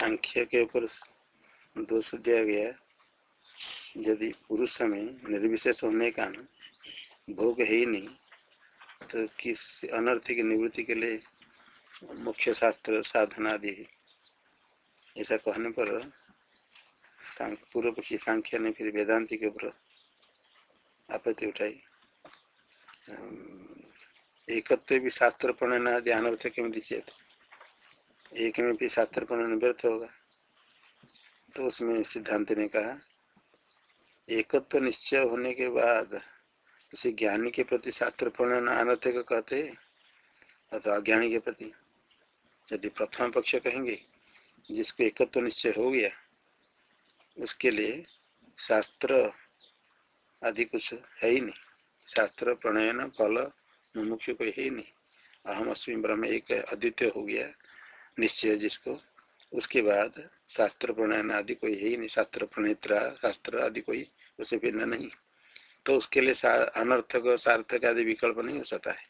सांख्य के ऊपर दोष दिया गया यदि पुरुष में निर्विशेष होने का भोग है ही नहीं तो किस अनर्थ की निवृत्ति के लिए मुख्य शास्त्र साधना आदि है? ऐसा कहने पर पूर्व पक्षी सांख्य ने फिर वेदांति के ऊपर आपत्ति उठाई। एकत्व भी शास्त्र प्रणयन आदि अनर्थ के चेत एक में भी शास्त्र प्रणयन व्यर्थ होगा। तो उसमें सिद्धांत ने कहा, एकत्व तो निश्चय होने के बाद उसे ज्ञानी के प्रति शास्त्र प्रणयन अनर्थ को कहते अज्ञानी के प्रति। यदि प्रथम पक्ष कहेंगे, जिसको एकत्व तो निश्चय हो गया, उसके लिए शास्त्र आदि कुछ है ही नहीं। शास्त्र, प्रणयन, फल, मुमुक्ष कोई है ही नहीं। अहम अस्मी ब्रह्म एक अद्वितीय हो गया। निश्चय जिसको, उसके बाद शास्त्र प्रणयन आदि कोई है ही नहीं, शास्त्र प्रणेत्रा, शास्त्र आदि कोई उसे भिन्न नहीं। तो उसके लिए अनर्थक सार्थक आदि विकल्प नहीं हो सकता है।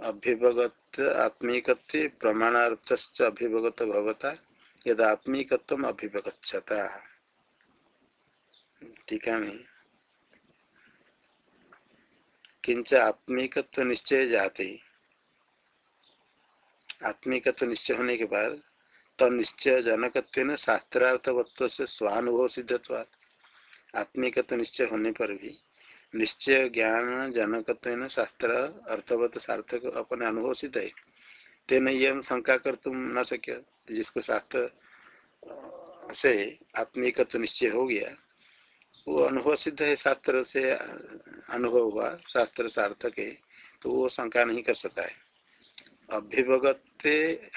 अभ्युपगत आत्मिक प्रमाणार्थ अभ्युपगत भवता, यद आत्मिक अभ्युपगछता टीका में किंच आत्मिकत्व निश्चय जाते। आत्मिकत्व निश्चय होने के बाद तब निश्चय जनकत्व शास्त्रार्थवत्व से स्वानुभव सिद्धत्वाद आत्मिकत्व निश्चय होने पर भी निश्चय ज्ञान जनकत्व शास्त्र अर्थवत सार्थक अपने अनुभव सिद्ध है। तेन यह शंका कर तुम न सके, जिसको शास्त्र से आत्मिकत्व निश्चय हो गया, वो अनुभव सिद्ध है, शास्त्र से अनुभव हुआ, शास्त्र सार्थक है तो वो शंका नहीं कर सकता है।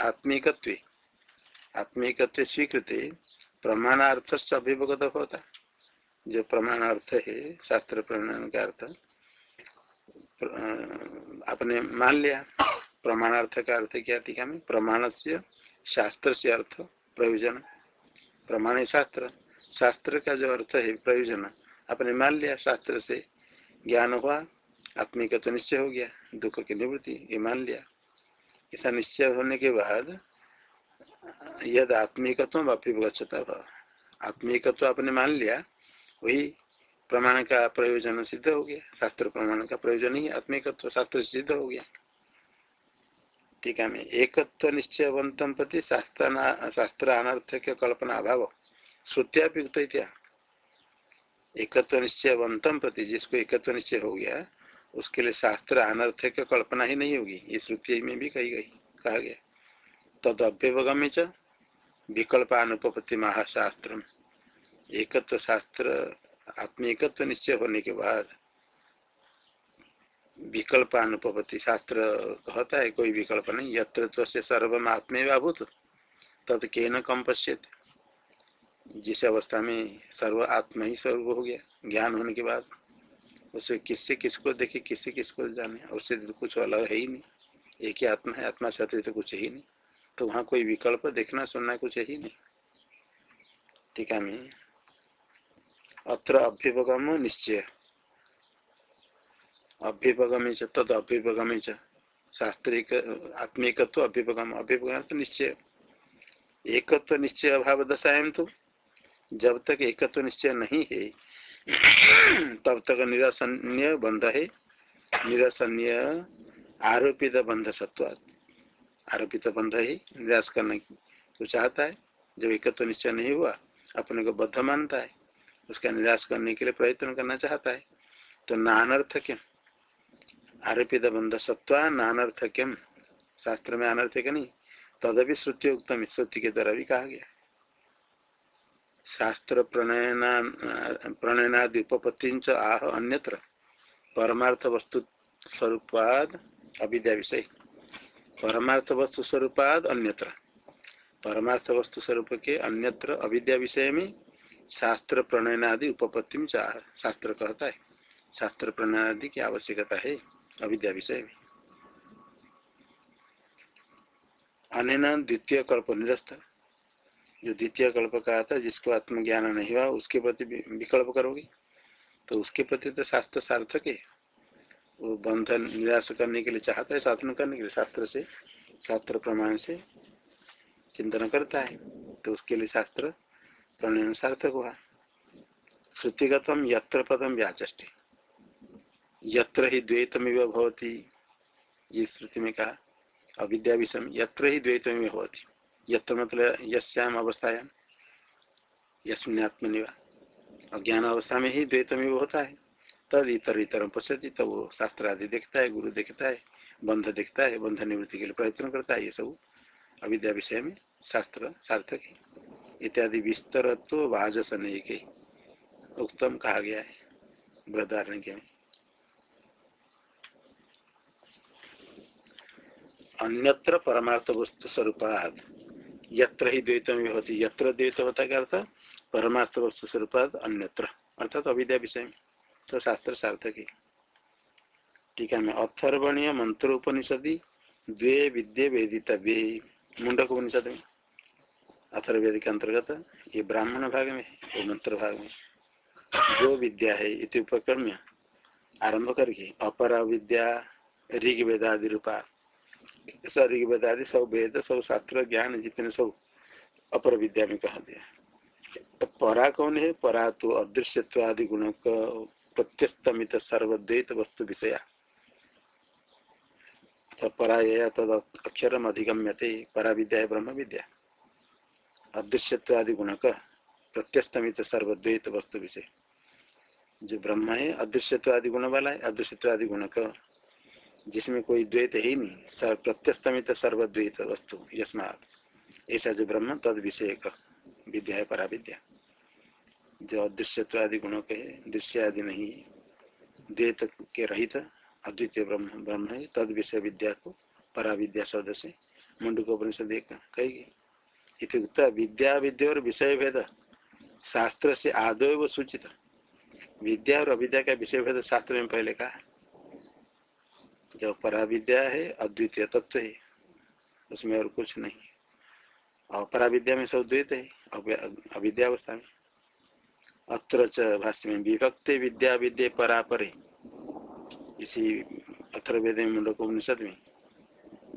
आत्मिकत्व। आत्मिकत्व स्वीकृत प्रमाणार्थ से अभ्युपगत होता। जो प्रमाणार्थ है, शास्त्र प्रमाण का अर्थ आपने मान लिया। प्रमाणार्थ का अर्थ क्या टीका में? प्रमाण से शास्त्र से अर्थ, प्रयोजन। प्रमाण शास्त्र। शास्त्र का जो अर्थ है, प्रयोजन। आपने मान लिया, शास्त्र से ज्ञान हुआ आत्मिक तो निश्चय हो गया, दुख की निवृत्ति, ये मान लिया। ऐसा निश्चय होने के बाद यद आत्मिकत्व अभ्युपगछता आत्मिकत्व आपने मान लिया, वही प्रमाण का प्रयोजन सिद्ध हो गया। शास्त्र प्रमाण का प्रयोजन ही आत्मिकत्व शास्त्र सिद्ध हो गया। टीका में एकत्व निश्चयवंतम प्रति शास्त्र शास्त्र अनर्थक कल्पना अभाव श्रुत्यापयुक्त इत्या एकत्व निश्चयवंतम प्रति जिसको एकत्व निश्चय हो गया उसके लिए शास्त्र अनर्थक कल्पना ही नहीं होगी। ये श्रुति में भी कही गई, कहा गया। तद अभ्यवगमे च विकल्पानुपत्ति महाशास्त्र एकत्व शास्त्र आत्मीकत्व निश्चय होने के बाद विकल्प अनुपति शास्त्र कहता है, कोई विकल्प नहीं, यत्र से सर्वम आत्मेवाभूत तद के न कम पश्चित जिस अवस्था में सर्व आत्मा ही सर्व हो गया, ज्ञान होने के बाद। उसे किससे किसको देखे किससे किसको जाने उससे तो कुछ अलग है ही नहीं। एक ही आत्मा है, आत्मा से तो कुछ ही नहीं। तो वहाँ कोई विकल्प देखना, सुनना कुछ ही नहीं। टीका में अत्र अभ्युपगम निश्चय। अभ्युपगमे तद अभ्युपगमे शास्त्रिक आत्मिकत्व अभ्युपगम। अभ्युपगम तो निश्चय। एकत्व निश्चय अभाव दशाएँ तो। जब तक एकत्व निश्चय नहीं है तब तक निरासन्य बंध है। निरासन्य आरोपित बंध सत्वाद आरोपित बंध ही, निराश करने को चाहता है, जब एकत्व निश्चय नहीं हुआ, अपने को बद्ध मानता है, उसका निराश करने के लिए प्रयत्न करना चाहता है तो नानर्थक्यम। आरोपित बंध सत्वा नानर्थक्यम। शास्त्र में अनर्थक नहीं? तदपि श्रुति उत्तम श्रुति के द्वारा भी कहा गया शास्त्र प्रणयना प्रणयनादि उपपत्ति आह अन्यत्र। परमार्थ वस्तु स्वरूपाद अविद्या विषय परमार्थ वस्तु स्वरूपाद अन्यत्र। परमार्थ वस्तु स्वरूप के अन्यत्र अविद्या विषय में शास्त्र प्रणयनादि उपपत्ति शास्त्र कहता है शास्त्र प्रणयनादि की आवश्यकता है अविद्या विषय में अन द्वितीय कल्प निरस्त जो द्वितीय कल्प का था जिसको आत्मज्ञान नहीं हुआ, उसके प्रति विकल्प करोगे। तो उसके प्रति तो शास्त्र सार्थक है। वो बंधन निराश करने के लिए चाहता है, साधन करने के लिए, शास्त्र से, शास्त्र प्रमाण से चिंतन करता है। तो उसके लिए शास्त्र प्रणयन सार्थक हुआ। श्रुतिगतम यत्र पदम व्याचे यत्र ही द्वैतमिव भवती, ये श्रुति में कहा। अविद्या विषम, यत्र ही द्वैतमिव भवती। यत्र मतलब यश्याम अवस्थायाम यस्मिन अज्ञान अवस्था में ही द्वैतमिव होता है तद इतर इतर पश्यति तब वो शास्त्र आदि देखता है गुरु देखता है बंध देखता है बंध निवृत्ति के लिए प्रयत्न करता है ये सब अविद्या विषय में शास्त्र, सार्थक। है इत्यादि विस्तर तो वाजस के उत्तम कहा गया है। बृहदारण्य के में अन्यत्र परमार्थ वस्तु स्वरूपात यत्र ही द्वैत में होती यत्र द्वैत होता क्या अर्थ? परमार्थ वस्तु स्वरूपात अन्यत्र। अर्थात अविद्या विषय। में तो शास्त्र सार्थक ही। ठीक है, में अथर्वणीय मंत्र उपनिषदि, द्वे विद्य वेदितव्य। मुंडक उपनिषद में। अथर्वेद के अंतर्गत ये ब्राह्मण भाग में वो मंत्र भाग में। जो विद्या है, इति उपक्रम्य। आरंभ करके, अपरा विद्या ऋग वेदादि रूपा ऋग वेदादि सब वेद सब शास्त्र, ज्ञान, जितने सब अपर विद्या में कहा दिया परा कौन है? परा तो अदृश्यत्वादि गुण प्रत्यस्तमित सर्वद्वैत वस्तु विषया। पराय तद अक्षरम अधिगम्यते, परा विद्या है ब्रह्म विद्या। अदृश्यत्वादि गुणक प्रत्यस्तमित सर्वद्वैत वस्तु विषय। जो ब्रह्म है अदृश्यत्वादि गुण वाला है अदृश्यत्वादि गुणक जिसमें कोई द्वैत ही नहीं, सर्व प्रत्यस्तमित सर्वद्वैत वस्तु, यस्मात। ऐसा जो ब्रह्म, तद विषय विद्या है परा विद्या जो अदृश्यत्वादि गुणों के दृश्य आदि नहीं द्वैत के रहित, अद्वितीय ब्रह्म ब्रह्म है, तद विषय विद्या को परा विद्या शब्द से मुंड को उपनिषद कहेगी। इतुक्त विद्या विद्या और विषय भेद, शास्त्र से आदो सूचित। विद्या और अविद्या का विषय भेद शास्त्र में पहले कहा जो परा विद्या है, अद्वितीय तत्व है, उसमें और कुछ नहीं और परा विद्या में सब द्वैत है अविद्यावस्था में। अत्र भाष्य में, विभक्ति विद्या विद्या परापरे। इसी अथर्वेद मुंडक उपनिषद में,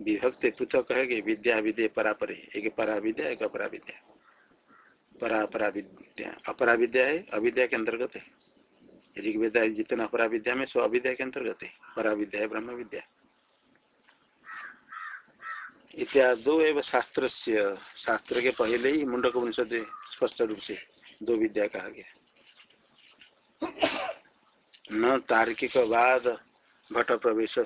विभक्ति पृथक कहेगी विद्या विद्या परापरे। एक परा विद्या एक अपरा विद्या परा अपरा विद्या अपरा विद्या है, अविद्या के अंतर्गत है। ऋग्वेदा जितना अपरा विद्या में सो अविद्या के अंतर्गत है। परा विद्या है ब्रह्म विद्या इत्यादो एवं शास्त्र शास्त्र के पहले ही मुंडक उपनिषद स्पष्ट रूप से दो विद्या कहा गया। न तार्किक वाद भट प्रवेश।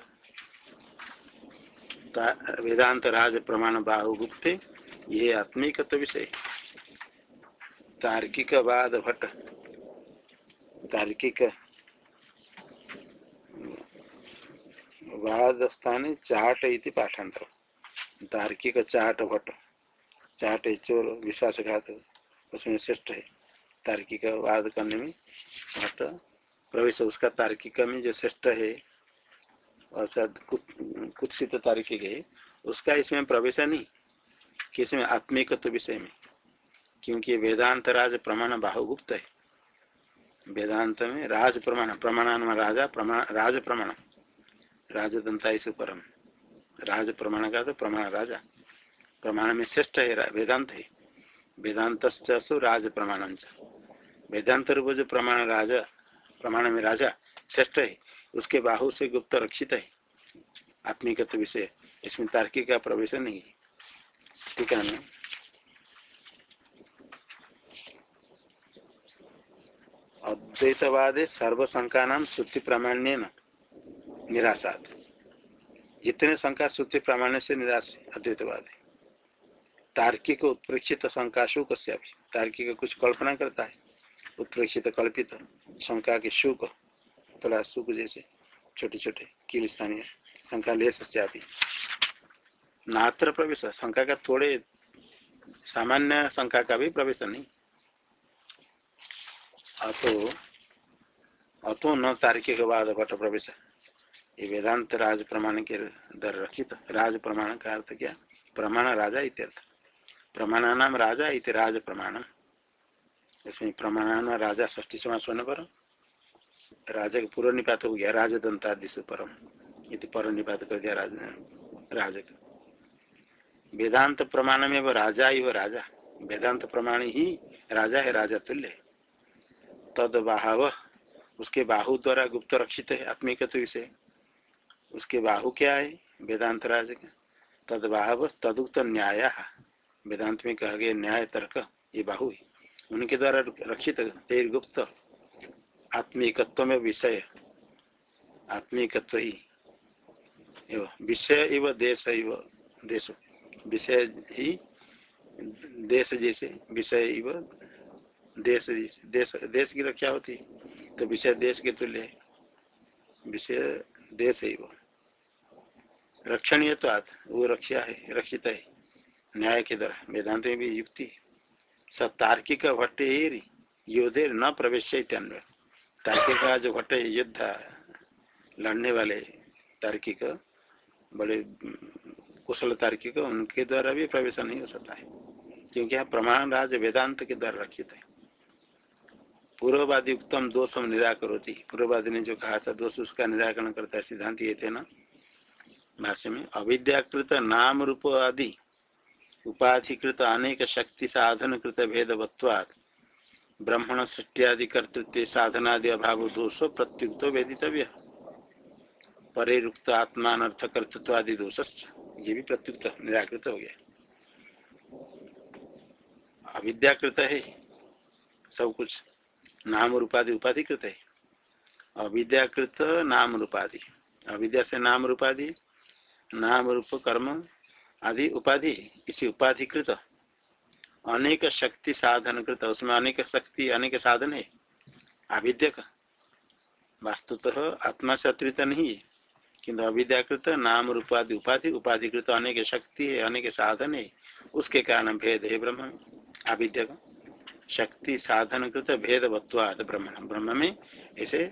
वेदांत राज प्रमाण बाहुगुप्त, ये आत्मिक विषय। तार्किक वाद भट तार्किक वाद स्थान चाट इति पाठांतर तार्किक चाट भट चाट चोर विश्वासघात उसमें श्रेष्ठ है। तार्किक वाद करने में घट। प्रवेश उसका तार्किक में जो श्रेष्ठ है, अर्थात कुत्सित तार्किक है, उसका इसमें प्रवेश नहीं किसमें आत्मिकत्व विषय में। क्योंकि वेदांत राज प्रमाण बाहुगुप्त है। वेदांत में राज प्रमाण प्रमाण राजा, प्रमाण राज प्रमाण राजदंता इस परम। राज प्रमाण का तो प्रमाण राजा। प्रमाण में श्रेष्ठ है वेदांत है। वेदांत राज प्रमाण वेदांत रूप जो प्रमाण राजा प्रमाण में राजा श्रेष्ठ है। उसके बाहु से गुप्त रक्षित है। आत्मिकत्व विषय। इसमें तार्किक का प्रवेश नहीं है। ठीक है ना? अद्वैतवाद सर्वशंका नाम श्रुति प्रामाण्य निराशात। जितने शंका श्रुति प्रामाण्य से निराश अद्वैतवाद। तार्किक उत्प्रेक्षित शंका शुक से तार्किक कुछ कल्पना करता है। उत्प्रेक्षित कल्पित शंका के शुक। थोड़ा सुख जैसे छोटे छोटे कील स्थानीय शंका ले सकते नात्र प्रवेश। शंका का थोड़े सामान्य शंका का भी प्रवेश नहीं। अतो अतो न तार्किक बाद घट प्रवेश। ये वेदांत राज प्रमाण के दर रखित। राज प्रमाण का अर्थ क्या? प्रमाण राजा इत्यर्थ। प्रमाण नाम राजा इत राज प्रमाण। इसमें प्रमाण राजा ष्टी समास होने पर, राजा का पूर्व निपात हो गया राज राजदंतादिश परम। इति पर निपात कर दिया राज राज वेदांत प्रमाण में वो राजा ही वो राजा। वेदांत प्रमाण ही राजा है राजा तुल्य तद बाहव, उसके बाहु द्वारा गुप्त रक्षित है आत्मिक विषय उसके बाहु क्या है? वेदांत राज तद बाहव, तदुक्त न्याय। वेदांत में कहा गया, न्याय तर्क, ये बाहु है। उनके द्वारा रक्षित तेर गुप्त आत्मिकत्व में विषय। आत्मिकत्व ही। विषय एवं देश देश। विषय ही, देश जैसे, विषय एवं देश देश देश की रक्षा होती तो विषय देश के तुल्य विषय देश है वो। रक्षणीय तो आत, वो रक्षा है, रक्षित है। न्याय के द्वारा वेदांत में भी युक्ति स तार्किक भट्टे योधे न प्रवेश तार्किक जो भट्ट युद्ध लड़ने वाले तार्किक, बड़े कुशल तार्किक, उनके द्वारा भी प्रवेश नहीं हो सकता है। क्योंकि यहाँ प्रमाण राज वेदांत के द्वारा रक्षित है। पूर्ववादी उत्तम दोष हम निराकर होती पूर्ववादी ने जो कहा था, दोष उसका निराकरण करता है, सिद्धांत ये थे ना भाष्य में अविद्याकृत नाम रूप आदि उपाधिकृत अनेक शक्ति साधन कृत भेदवत्वात्, ब्रह्मण सृष्टियादि कर्तृत्व साधनादि अभाव दोषो प्रत्युक्त वेदितव्य। परेरुक्त आत्मा अनर्थ कर्तृत्व आदि दोष ये भी प्रत्युक्त, निराकृत हो गया। अविद्याकृत है, सब कुछ। नाम रूपाधि उपाधि कृत। है अविद्याकृत नाम रूपाधि अविद्या से नाम रूपाधि नाम रूप कर्म आदि उपाधि इसी उपाधि कृत अनेक शक्ति साधन कृत उसमें अनेक शक्ति, अनेक साधन है। आविद्यक वास्तुतः आत्मा से अतिरिक्त नहीं है। किंतु अविद्याकृत नाम रूपाधि उपाधि, उपाधिकृत अनेक शक्ति है, अनेक साधन है। उसके कारण भेद है ब्रह्म। आविद्या शक्ति साधन कृत भेद वत्वाद ब्रह्म ब्रह्म में ऐसे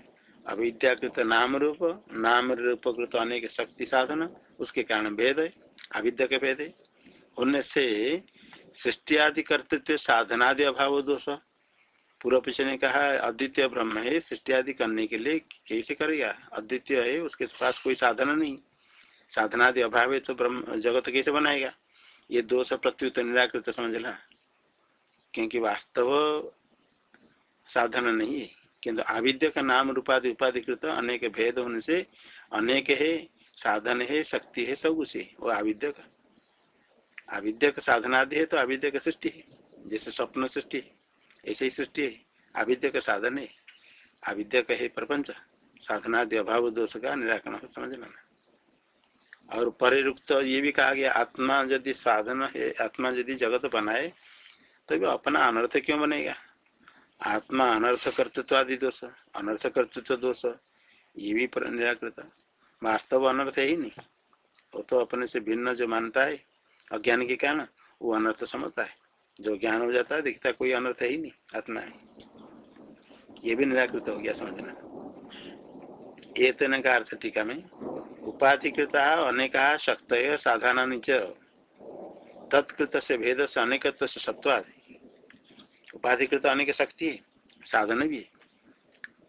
अविद्याकृत नाम रूप नाम रूप कृत अनेक शक्ति साधन, उसके कारण भेद है, अविद्या के भेद है। उनसे से सृष्टि आदि कर्तृत्व साधनादि अभाव दोष। पूर्व पीछे ने कहा, अद्वितीय ब्रह्म है सृष्टि आदि करने के लिए कैसे करेगा? अद्वितीय है, उसके पास कोई साधन नहीं। साधनादि अभाव है तो ब्रह्म जगत कैसे बनाएगा? ये दोष प्रत्युत निराकृत समझना। क्योंकि वास्तव साधन नहीं है। किंतु आविद्य का नाम रूपाधि उपाधिकृत अनेक भेद होने से अनेक है, साधन है, शक्ति है, सब कुछ है, वो आविद्य का। आविद्य का साधनादि है तो आविद्य का सृष्टि है, जैसे स्वप्न सृष्टि है, ऐसे ही सृष्टि है, आविद्य का साधन है। आविद्य का है प्रपंच, साधनादि अभाव दोष का निराकरण समझ समझना और परिरुक्त ये भी कहा गया, आत्मा यदि साधन है, आत्मा यदि जगत बनाए तो भी अपना अनर्थ क्यों बनेगा? आत्मा अनर्थ कर्तृत्व आदि दोष अनर्थ कर्तृत्व दोष ये भी निराकृत वास्तव अनर्थ है ही नहीं। वो तो अपने से भिन्न जो मानता है, अज्ञान के कारण, वो अनर्थ समझता है। जो ज्ञान हो जाता है, दिखता कोई अनर्थ ही नहीं, आत्मा है। ये भी निराकृत हो गया समझना। ये तेन का अर्थ टीका में, उपाधिकृत अनेक शक्त साधारण तत्कृत से भेद से अनेकत्व से सत्वाद उपाधिकृत अनेक शक्ति है, साधन भी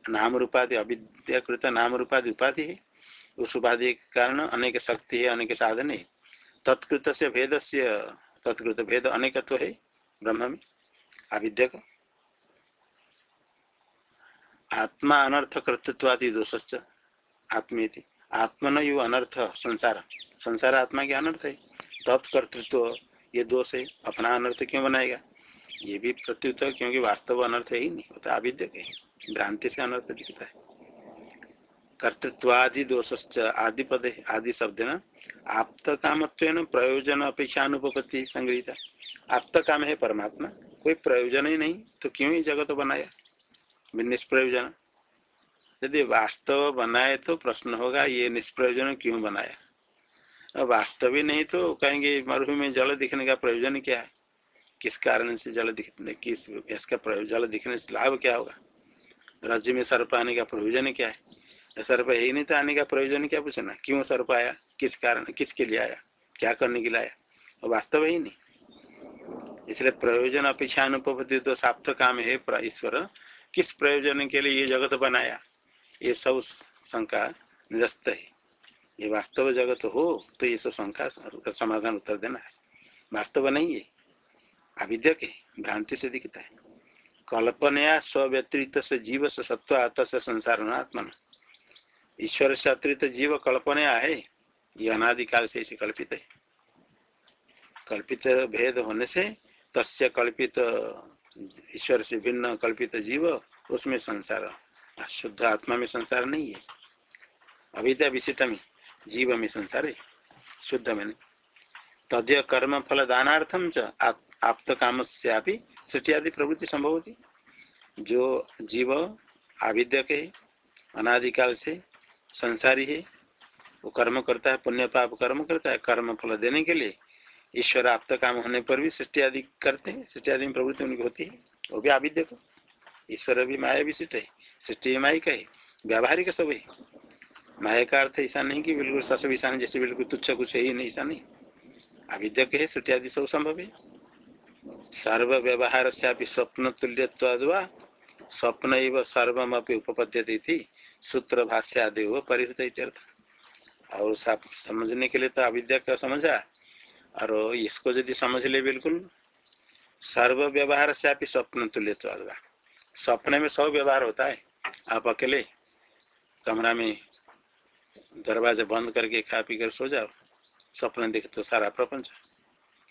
नाम रूपाधि अविद्याकृत नाम रूपाधि उपाधि है। उस उपाधि के कारण अनेक शक्ति है, अनेक साधन है। तत्कृत से भेद से तत्कृत भेद अनेकत्व है, ब्रह्म में, अविद्या का। आत्मा अनर्थ कर्तृत्वादि दोष आत्मे आत्मन यु अनर्थ संसार। संसार आत्मा के अनर्थ है। तत्कर्तृत्व ये दोष है अपना अनर्थ क्यों बनाएगा? ये भी प्रत्युत क्योंकि वास्तव अनर्थ है ही नहीं होता अविद्य के भ्रांति से अनर्थ दिखता है। कर्तृत्वादि दोष आदि पद आदि शब्द न? आप्त काम प्रयोजन अपेक्षा अनुपत्ति संग्रहिता। आप्त काम है परमात्मा, कोई प्रयोजन ही नहीं तो क्यों ही जगत बनाया? निष्प्रयोजन। यदि वास्तव बनाए तो प्रश्न होगा, ये निष्प्रयोजन क्यों बनाया? वास्तव ही नहीं तो कहेंगे, मरुभूमि में जल दिखने का प्रयोजन क्या है? किस कारण से जल दिखने, किस, इसका जल दिखने से लाभ क्या होगा? राज्य में सर्प आने का प्रयोजन क्या है? सर्प है ही नहीं तो आने का प्रयोजन क्या पूछना? क्यों सर्प आया? किस कारण, किसके लिए आया? क्या करने के लिए आया? और वास्तव ही नहीं। इसलिए प्रयोजन अपेक्षा अनुपति तो साप्त काम है ईश्वर। किस प्रयोजन के लिए ये जगत बनाया? ये सब शंका निरस्त है। ये वास्तव जगत हो तो ये सब शंका समाधान उत्तर देना है। वास्तव नहीं है। अविद्यक है भ्रांति से दिखता है। कल्पनया स्व्यतिरिक्त से जीव से सत्व आत्म से संसार आत्मा ईश्वर से अतिरिक्त जीव कल्पनया है, ये अनादिकाल से इसे कल्पित है। कल्पित भेद होने से तस्य कल्पित, ईश्वर से भिन्न कल्पित जीव, उसमें संसार शुद्ध आत्मा में संसार नहीं है। अविद्या विशिष्ट में जीव में संसार है शुद्ध में नहीं कर्म फल दानार्थम च आप्त काम से सृष्टि आदि प्रवृत्ति संभव होती जो जीव आविद्यक है अनादिकाल से संसारी है, वो कर्म करता है पुण्य पाप कर्म करता है, कर्म फल देने के लिए ईश्वर आप्त काम होने पर भी सृष्टि आदि करते हैं सृष्टि आदि में प्रवृत्ति उनकी होती है, वो भी आविद्यक ईश्वर भी माया विशिष्ट है, सृष्टि माई का है, व्यावहारिक सब है। माया का अर्थ ऐसा नहीं कि बिल्कुल सस नहीं, जैसे बिल्कुल तुच्छ कुछ ही नहीं ऐसा नहीं। अविद्य है सृष्टि आदि सब संभव है। सर्व व्यवहार से स्वप्न तुल्य स्वप्न सर्वम उपपद्यते थी सूत्र भाष्य आदि वो परिहृत और समझने के लिए तो अविद्या का समझा। और इसको यदि समझ ले बिल्कुल, सर्व व्यवहार से आप स्वप्न तुल्य स्वप्न में सब व्यवहार होता है, आप अकेले कमरा में दरवाज़ा बंद करके खा पी कर सो जाओ। स्वप्न देख तो सारा प्रपंच।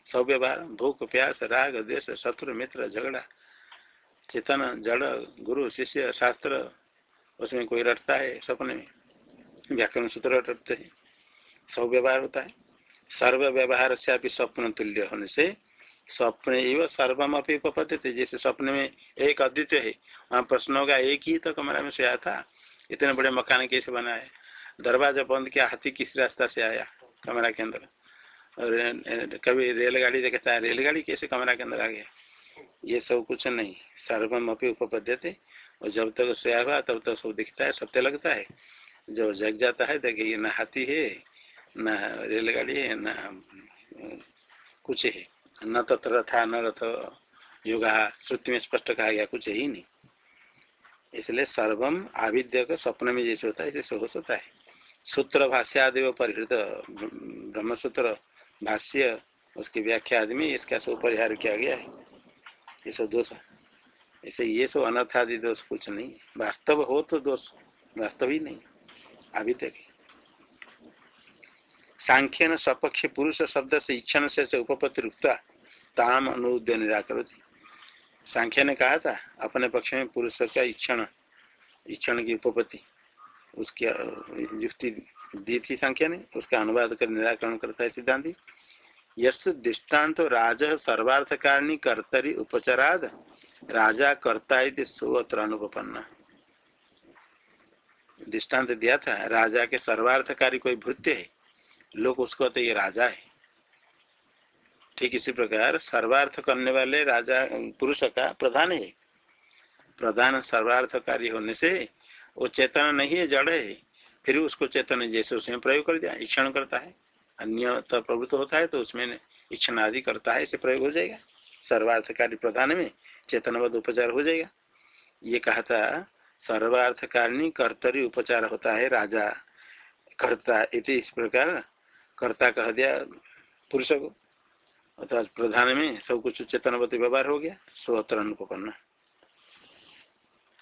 सब व्यवहार, भूख, प्यास, राग देश शत्रु, मित्र, झगड़ा, चेतन, जड़, गुरु, शिष्य, शास्त्र, उसमें कोई रटता है सपने में। व्याकरण सूत्र रटते हैं। सब व्यवहार होता है। सर्व व्यवहार से अभी स्वप्न तुल्य होने से स्वप्न एवं सर्वम अपनी उपपत्ति थे जैसे स्वप्न में एक अद्वितीय है, वहाँ प्रश्न होगा, एक ही तो कमरा में सोया था, इतने बड़े मकान कैसे बनाए? दरवाज़ा बंद किया, हाथी किस रास्ता से आया? कमरा के अंदर। और कभी रेलगाड़ी देखता है रेलगाड़ी कैसे कमरा के अंदर आ गया? ये सब कुछ नहीं। सर्वम अपनी उपपद्य थे और जब तक सोया हुआ, तब तक सब दिखता है सत्य लगता है। जब जग जाता है देखिए ना हाथी है, न रेलगाड़ी है, न कुछ है। न तत्र था न रथ योगा, श्रुति में स्पष्ट कहा गया, कुछ ही नहीं। इसलिए सर्वम आविद्य का स्वप्न में जैसे होता है जैसे हो सकता है। सूत्र भाष्यादि परिहृत ब्रह्मसूत्र भाष्य, उसकी व्याख्या आदि में इसका सब परिहार किया गया है। ये सब दोष ऐसे ये सब अनर्थादि दोष कुछ नहीं। वास्तव हो तो दोष, वास्तव ही नहीं। अभी तक सांख्य न सपक्ष पुरुष शब्द से इच्छन से उपपत्ति रुकता, ताम अनुद्य निराकर सांख्य ने कहा था, अपने पक्ष में पुरुष का इच्छन इच्छन की उपपत्ति। उसकी युक्ति दी थी संख्या ने उसका अनुवाद कर, निराकरण करता है सिद्धांति। यश दृष्टांत तो राज सर्वार्थकारिणी कर्तरी उपचराद, राजा कर्ता सो अनुपन्न दृष्टांत दिया था, राजा के सर्वार्थकारी कोई भृत्य है? लोग उसको तो ये राजा है। ठीक इसी प्रकार, सर्वार्थ करने वाले राजा, पुरुष का प्रधान है। प्रधान सर्वार्थकारी होने से वो चेतन नहीं है, जड़ है, फिर उसको चेतन जैसे उसमें प्रयोग कर दिया इक्षण करता है। अन्य तो प्रभुत्व होता है तो उसमें इक्षण आदि करता है, इसे प्रयोग हो जाएगा। सर्वार्थकारी प्रधान में चेतनवद उपचार हो जाएगा। ये कहा था, सर्वार्थकारिणी कर्तरी उपचार होता है, राजा कर्ता इति इस प्रकार कर्ता कह दिया पुरुष को। अर्थात प्रधान में सब कुछ चेतनवती व्यवहार हो गया स्वत्र अनुपन्न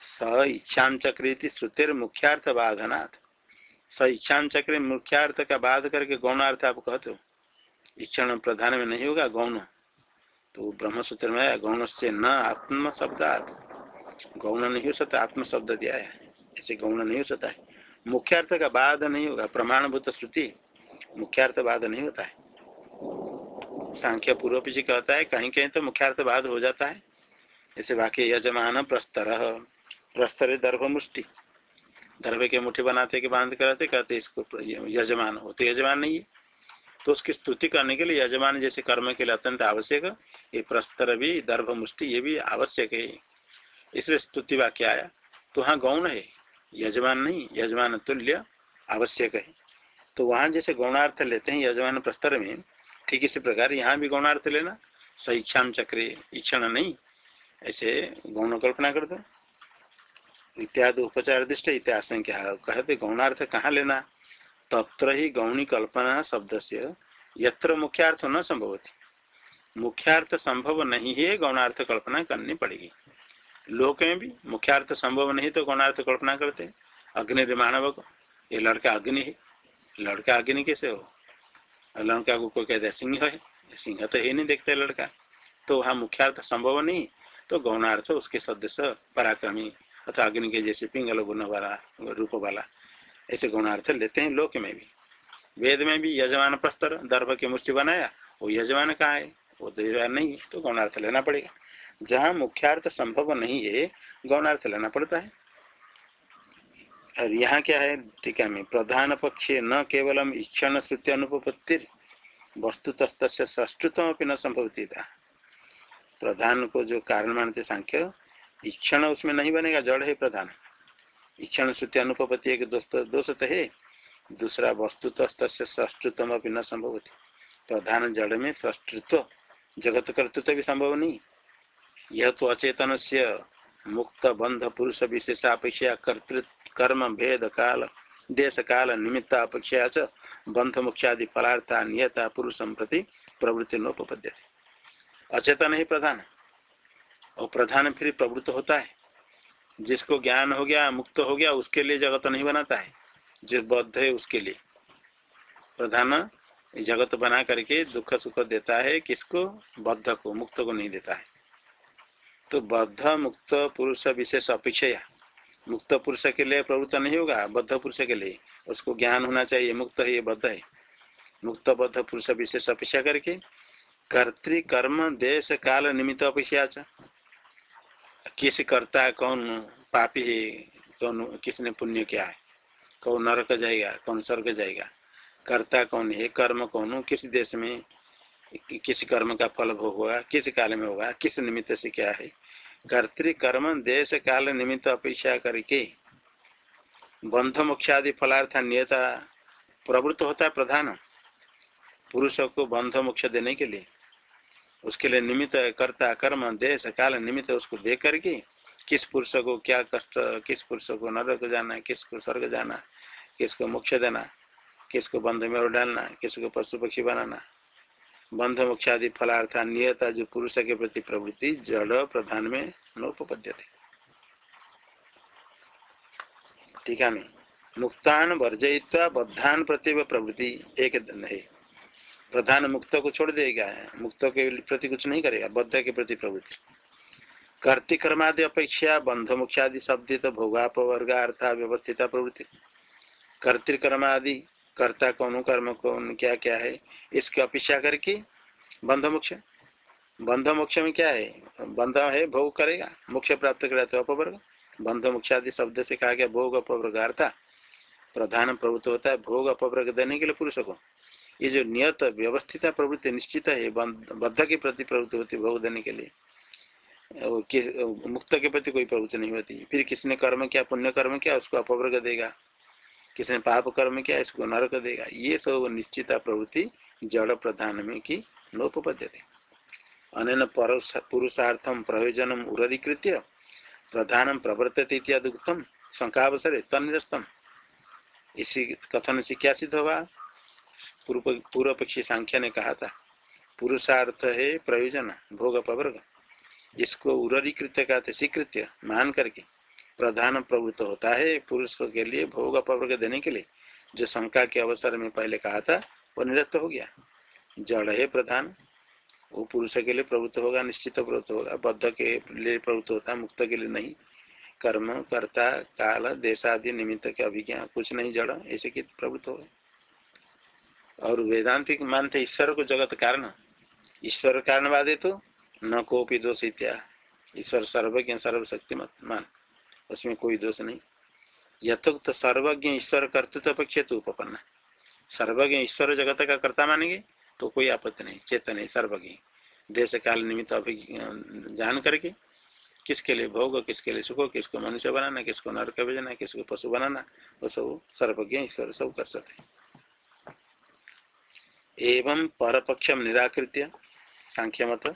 स इच्छा चक्र श्रुतिर मुख्यार्थ बाधनाथ स इच्छा चक्र मुख्यार्थ का बाध करके गौणार्थ आप कहते हो। इच्छा प्रधान में नहीं होगा, गौण। तो ब्रह्म सूत्र में गौण से न आत्म शब्दात गौण नहीं हो सकता आत्म शब्द दिया है। ऐसे गौण नहीं हो सकता है। मुख्यार्थ का बाद नहीं होगा, प्रमाणभूत श्रुति। मुख्यार्थ बाद नहीं होता है। सांख्य पूर्व पीछे कहता है, कहीं कहीं तो मुख्यार्थ बाद हो जाता है। जैसे बाकी यजमान प्रस्तर। प्रस्तर दर्भ मुष्टि। दर्भ के मुठ्ठी बनाते के बाँध कराते कहते इसको यजमान हो। तो यजमान नहीं है। तो उसकी स्तुति करने के लिए यजमान जैसे कर्म के लिए अत्यंत आवश्यक ये प्रस्तर भी दर्भ मुष्टि, ये भी आवश्यक है। इसलिए स्तुति वाक्य आया। तो वहाँ गौण है। यजमान नहीं, यजमान तुल्य आवश्यक है। तो वहाँ जैसे गौणार्थ लेते हैं यजमान प्रस्तर में, ठीक इसी प्रकार यहाँ भी गौणार्थ लेना। सईक्षाम चक्र इच्छा नहीं। ऐसे गौण कल्पना कर दो। इत्यादि उपचार दृष्ट इतिहास क्या कहते गौणार्थ कहाँ लेना? तत्र ही गौणी कल्पना शब्द से यत्र मुख्यार्थ न संभवती। मुख्यार्थ संभव नहीं है, गौणार्थ कल्पना करनी पड़ेगी। लोक में भी मुख्यार्थ संभव नहीं तो गौणार्थ कल्पना करते। अग्नि मानव को ये लड़का अग्नि है। लड़का अग्नि कैसे हो? लड़का को कोई कहते सिंह है। सिंह तो ये नहीं देखते लड़का। तो वहाँ मुख्यार्थ संभव नहीं। तो गौणार्थ उसके सदस्य पराक्रमी। अथवा अग्नि के जैसे पिंगल गुण वाला रूप वाला, ऐसे गुणार्थ लेते हैं लोक में भी। वेद में भी यजमान प्रस्तर, दर्भ की मुष्टि बनाया, वो यजमान कहा है? वो तो नहीं तो गौणार्थ लेना पड़ेगा। जहाँ मुख्यार्थ संभव नहीं है, गौणार्थ लेना पड़ता है। और यहाँ क्या है, टीका में, प्रधान पक्षे न केवलम इक्षण श्रुति अनुपत्ति वस्तु तस्त न संभवती था प्रधान को जो कारण मानते सांख्य इक्षण उसमें नहीं बनेगा, जड़ है प्रधान। इक्षण श्रुति अनुपति एक दोष तो है, दूसरा वस्तु ष्टुतम अभी न संभव होती प्रधान जड़ में सष्टृत्व, जगत कर्तृत्व भी संभव नहीं। यह तो अचेतन से मुक्त बंध पुरुष विशेषापेक्षा कर्तृ कर्म, भेद, काल, देश, काल, निमित्त अपेक्षा च बंध मुख्यादि फलार्था नियता पुरुषम प्रति प्रवृत्ति नोपद्य अचेतन ही प्रधान। और प्रधान फिर प्रवृत्त होता है। जिसको ज्ञान हो गया, मुक्त हो गया, उसके लिए जगत नहीं बनाता है। जो बद्ध है, उसके लिए। प्रधान जगत बना करके दुख सुख देता है, किसको? बद्ध को, मुक्त को नहीं देता है। तो बद्ध मुक्त पुरुष विशेष अपेक्षा मुक्त पुरुष के लिए प्रवृत्त नहीं होगा, बद्ध पुरुष के लिए। उसको ज्ञान होना चाहिए, मुक्त है, ये बद्ध है। मुक्त बद्ध पुरुष विशेष अपेक्षा करके। कर्तिकर्म देश काल निमित्त अपेक्षा किस करता है, कौन पापी है, कौन, किसने पुण्य किया है? कौन नरक जाएगा, कौन स्वर्ग जाएगा? करता कौन है? कर्म कौन किस देश में, किस कर्म का फल भोग होगा किस काल में होगा किस निमित्त से क्या है? कर्तिकर्म देश काल निमित्त अपेक्षा करके। बंध मोक्षादि फलार्थ नियता प्रवृत्त होता है प्रधान। पुरुषों को बंध मोक्ष देने के लिए। उसके लिए निमित्त कर्ता कर्म देश काल निमित्त उसको दे करके किस पुरुष को क्या कष्ट, किस पुरुष को नरक जाना किसको स्वर्ग जाना किसको मोक्ष देना किसको बंध में और डालना किसको पशु पक्षी बनाना। बंध मोक्ष आदि फलार्था नियता जो पुरुष के प्रति प्रवृत्ति जड़ प्रधान में नोपद्य थे ठीक है, मुक्तान वर्जयित्वा बद्धान प्रति प्रवृत्ति, एक है। प्रधान मुक्त को छोड़ देगा मुक्त के प्रति कुछ नहीं करेगा, बद्ध के प्रति प्रवृत्ति। कर्तिकर्मादि अपेक्षा, बंध मुख्यादि शब्द तो भोगापवर्ग, अर्था व्यवस्थित प्रवृत्ति। कर्तिकर्मादि कर्ता कौन कर्म कौन क्या क्या है, इसकी अपेक्षा करके बंध मोक्ष। बंध मोक्ष में क्या है? बंध है, भोग करेगा, मोक्ष प्राप्त करेगा तो अपवर्ग। बंध मुख्यादि शब्द से कहा गया, भोग अपवर्ग, अर्था। प्रधान प्रभुत्व होता है, भोग अपवर्ग देने के लिए पुरुष को। ये जो नियत व्यवस्थित प्रवृत्ति निश्चित है बद्ध के प्रति प्रवृत्ति होती भोग देने के लिए। मुक्त के प्रति कोई प्रवृत्ति नहीं होती। फिर किसने कर्म किया, पुण्य कर्म किया, उसको अपवर्ग देगा। किसने पाप कर्म किया, इसको नरक देगा। ये सब निश्चित प्रवृत्ति जड़ प्रधान में की नोपद्य अन पुरुषार्थम प्रयोजन उरीकृत प्रधान प्रवर्तित इत्यादि उत्तम शंकावसर तनिस्तम इसी कथन से क्या सिद्ध होगा? पूर्व पक्षी सांख्या ने कहा था, पुरुषार्थ है प्रयोजन, भोग पवर्ग इसको उरीकृत्य कहते स्वीकृत्य मान करके प्रधान प्रवृत्त होता है, पुरुष के लिए भोग अपवर्ग देने के लिए, जो शंका के अवसर में पहले कहा था वो निरस्त हो गया। जड़ है प्रधान, वो पुरुष के लिए प्रवृत्त होगा, निश्चित प्रवृत्त होगा। बद्ध के लिए प्रवृत्त होता है मुक्त के लिए नहीं। कर्म, कर्ता, काल, देशादि निमित्त के अभिज्ञा, कुछ नहीं जड़, ऐसे की प्रवृत्त होगा। और वेदांतिक मानते ईश्वर को जगत कारण। ईश्वर कारणवादे तो न कोपी दोष इत्या। ईश्वर सर्वज्ञ सर्वशक्ति मान। उसमें कोई दोष नहीं। यथोक्त सर्वज्ञ ईश्वर कर्तृत्व पक्ष तो उपपन्न। सर्वज्ञ ईश्वर जगत का कर्ता मानेंगे तो कोई आपत्ति नहीं। चेतन है, सर्वज्ञ। देश काल निमित्त अभी जान करके किसके लिए भोग, किसके लिए सुख, किसको मनुष्य बनाना, किसको नरक भेजना, किसको पशु बनाना, वो सब सर्वज्ञ ईश्वर, सब कर सकते एवं परपक्षम निराकृत्य सांख्य मत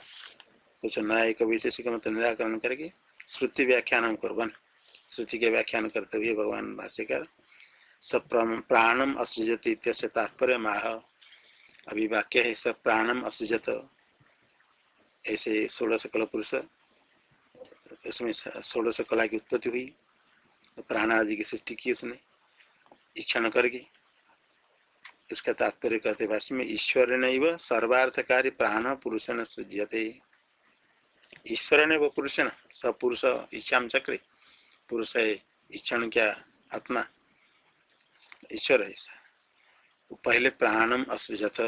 कुछ न्यायिक वैशेषिक मत निराकरण करके श्रुति व्याख्यान करवन। श्रुति के व्याख्यान करते हुए भगवान भाष्यकर सब प्राणम असृजत तात्पर्य माह अभी वाक्य है सब प्राणम असृजत। ऐसे षोड़श कला पुरुष उसमें षोड़श कला की उत्पत्ति हुई। प्राण आदि की सृष्टि की उसने। इच्छा न करके इसका तात्पर्य कहते भाष्य में ईश्वर न सर्वार्थकारी प्राण पुरुष न सृजते ईश्वर ने वो पुरुष न सब पुरुष इच्छा चक्रे। पुरुष है इच्छा क्या आत्मा? ईश्वर है पहले प्राणम असृजत,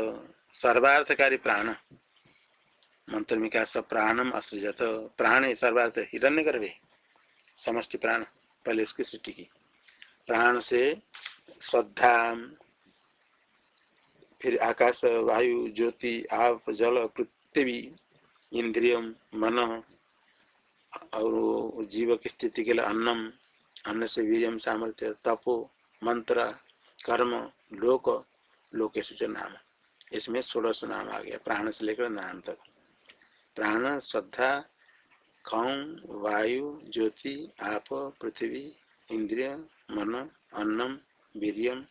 सर्वार्थकारी प्राण। मंत्र में कहा सब प्राणम असृजत। प्राण है, सर्वार्थ हिरण्य गर्भे समष्टि प्राण, पहले इसकी सृष्टि की। प्राण से श्रद्धा फिर आकाश वायु ज्योति आप जल पृथ्वी इंद्रियम मन और जीव की स्थिति के लिए अन्नम, अन्न से वीरियम सामर्थ्य, तपो, मंत्र, कर्म, लोक, लोकेश नाम। इसमें षोड़श नाम आ गया, प्राण से लेकर नाम तक। प्राण, श्रद्धा खम वायु, ज्योति, आप, पृथ्वी, इंद्रिय, मन, अन्नम, वीरियम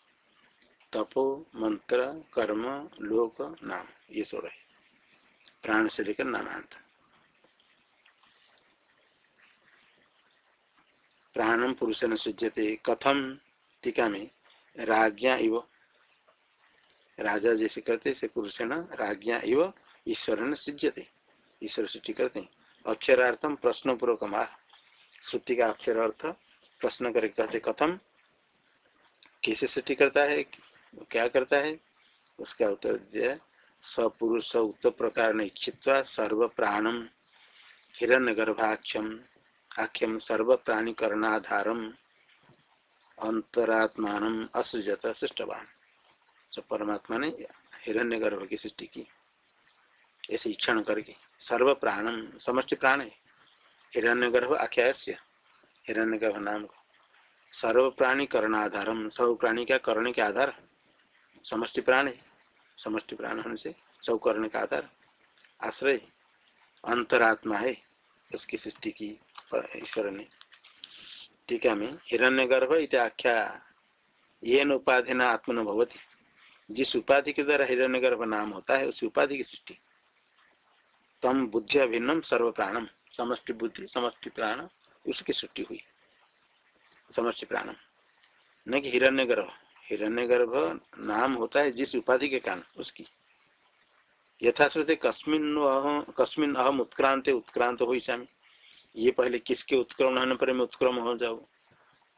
तपो, मंत्र, कर्म, लोक, नाम, ये सोलह है। प्राण से लेकर नामांत। प्राणम पुरुष न सृजते कथम टीका में राज्ञा इव। राजा जैसे करते, से पुरुष न राज्ञा इव ईश्वर न सृजते ईश्वर सृष्टि करते हैं। अक्षरार्थम प्रश्न पूर्वक श्रुति का अक्षर अर्थ प्रश्न करके कहते कथम कैसे सृष्टि करता है? क्या करता है? उसका उत्तर दिया सपुरुष उत्तर प्रकार ने इच्छित सर्व प्राणम हिरण्य गर्भाक्षम आख्यम सर्व प्राणी करणाधारम अंतरात्मान असृजत सृष्टवान। जो परमात्मा ने हिरण्य गर्भ की सृष्टि की, ऐसे इच्छा करके सर्व प्राणम समष्टि प्राण है हिरण्य गर्भ आख्या हिरण्य गर्भ नाम सर्व प्राणी करणाधारम सर्व प्राणी का करण के आधार समष्टि प्राण है। समष्टि प्राण होने से सब कर्ण का आधार, आश्रय, अंतरात्मा है। उसकी सृष्टि की ईश्वर ने। टीका में हिरण्य गर्भ इत्याख्या ये न उपाधि न आत्मन भवती। जिस उपाधि के द्वारा हिरण्य गर्भ नाम होता है, उस उपाधि की सृष्टि। तम बुद्धि अभिन्नम सर्व प्राणम। समष्टि बुद्धि, समष्टि प्राण, उसकी सृष्टि हुई। समष्टि प्राणम। न कि हिरण्य गर्भ हिरण्य गर्भ नाम होता है जिस उपाधि के कारण उसकी। यथाश्रुत कस्मिन कस्मिन अहम उत्क्रांत उत्क्रांत हो ईशामी ये पहले किसके उत्क्रमण होने पर मैं उत्क्रम हो जाऊँ,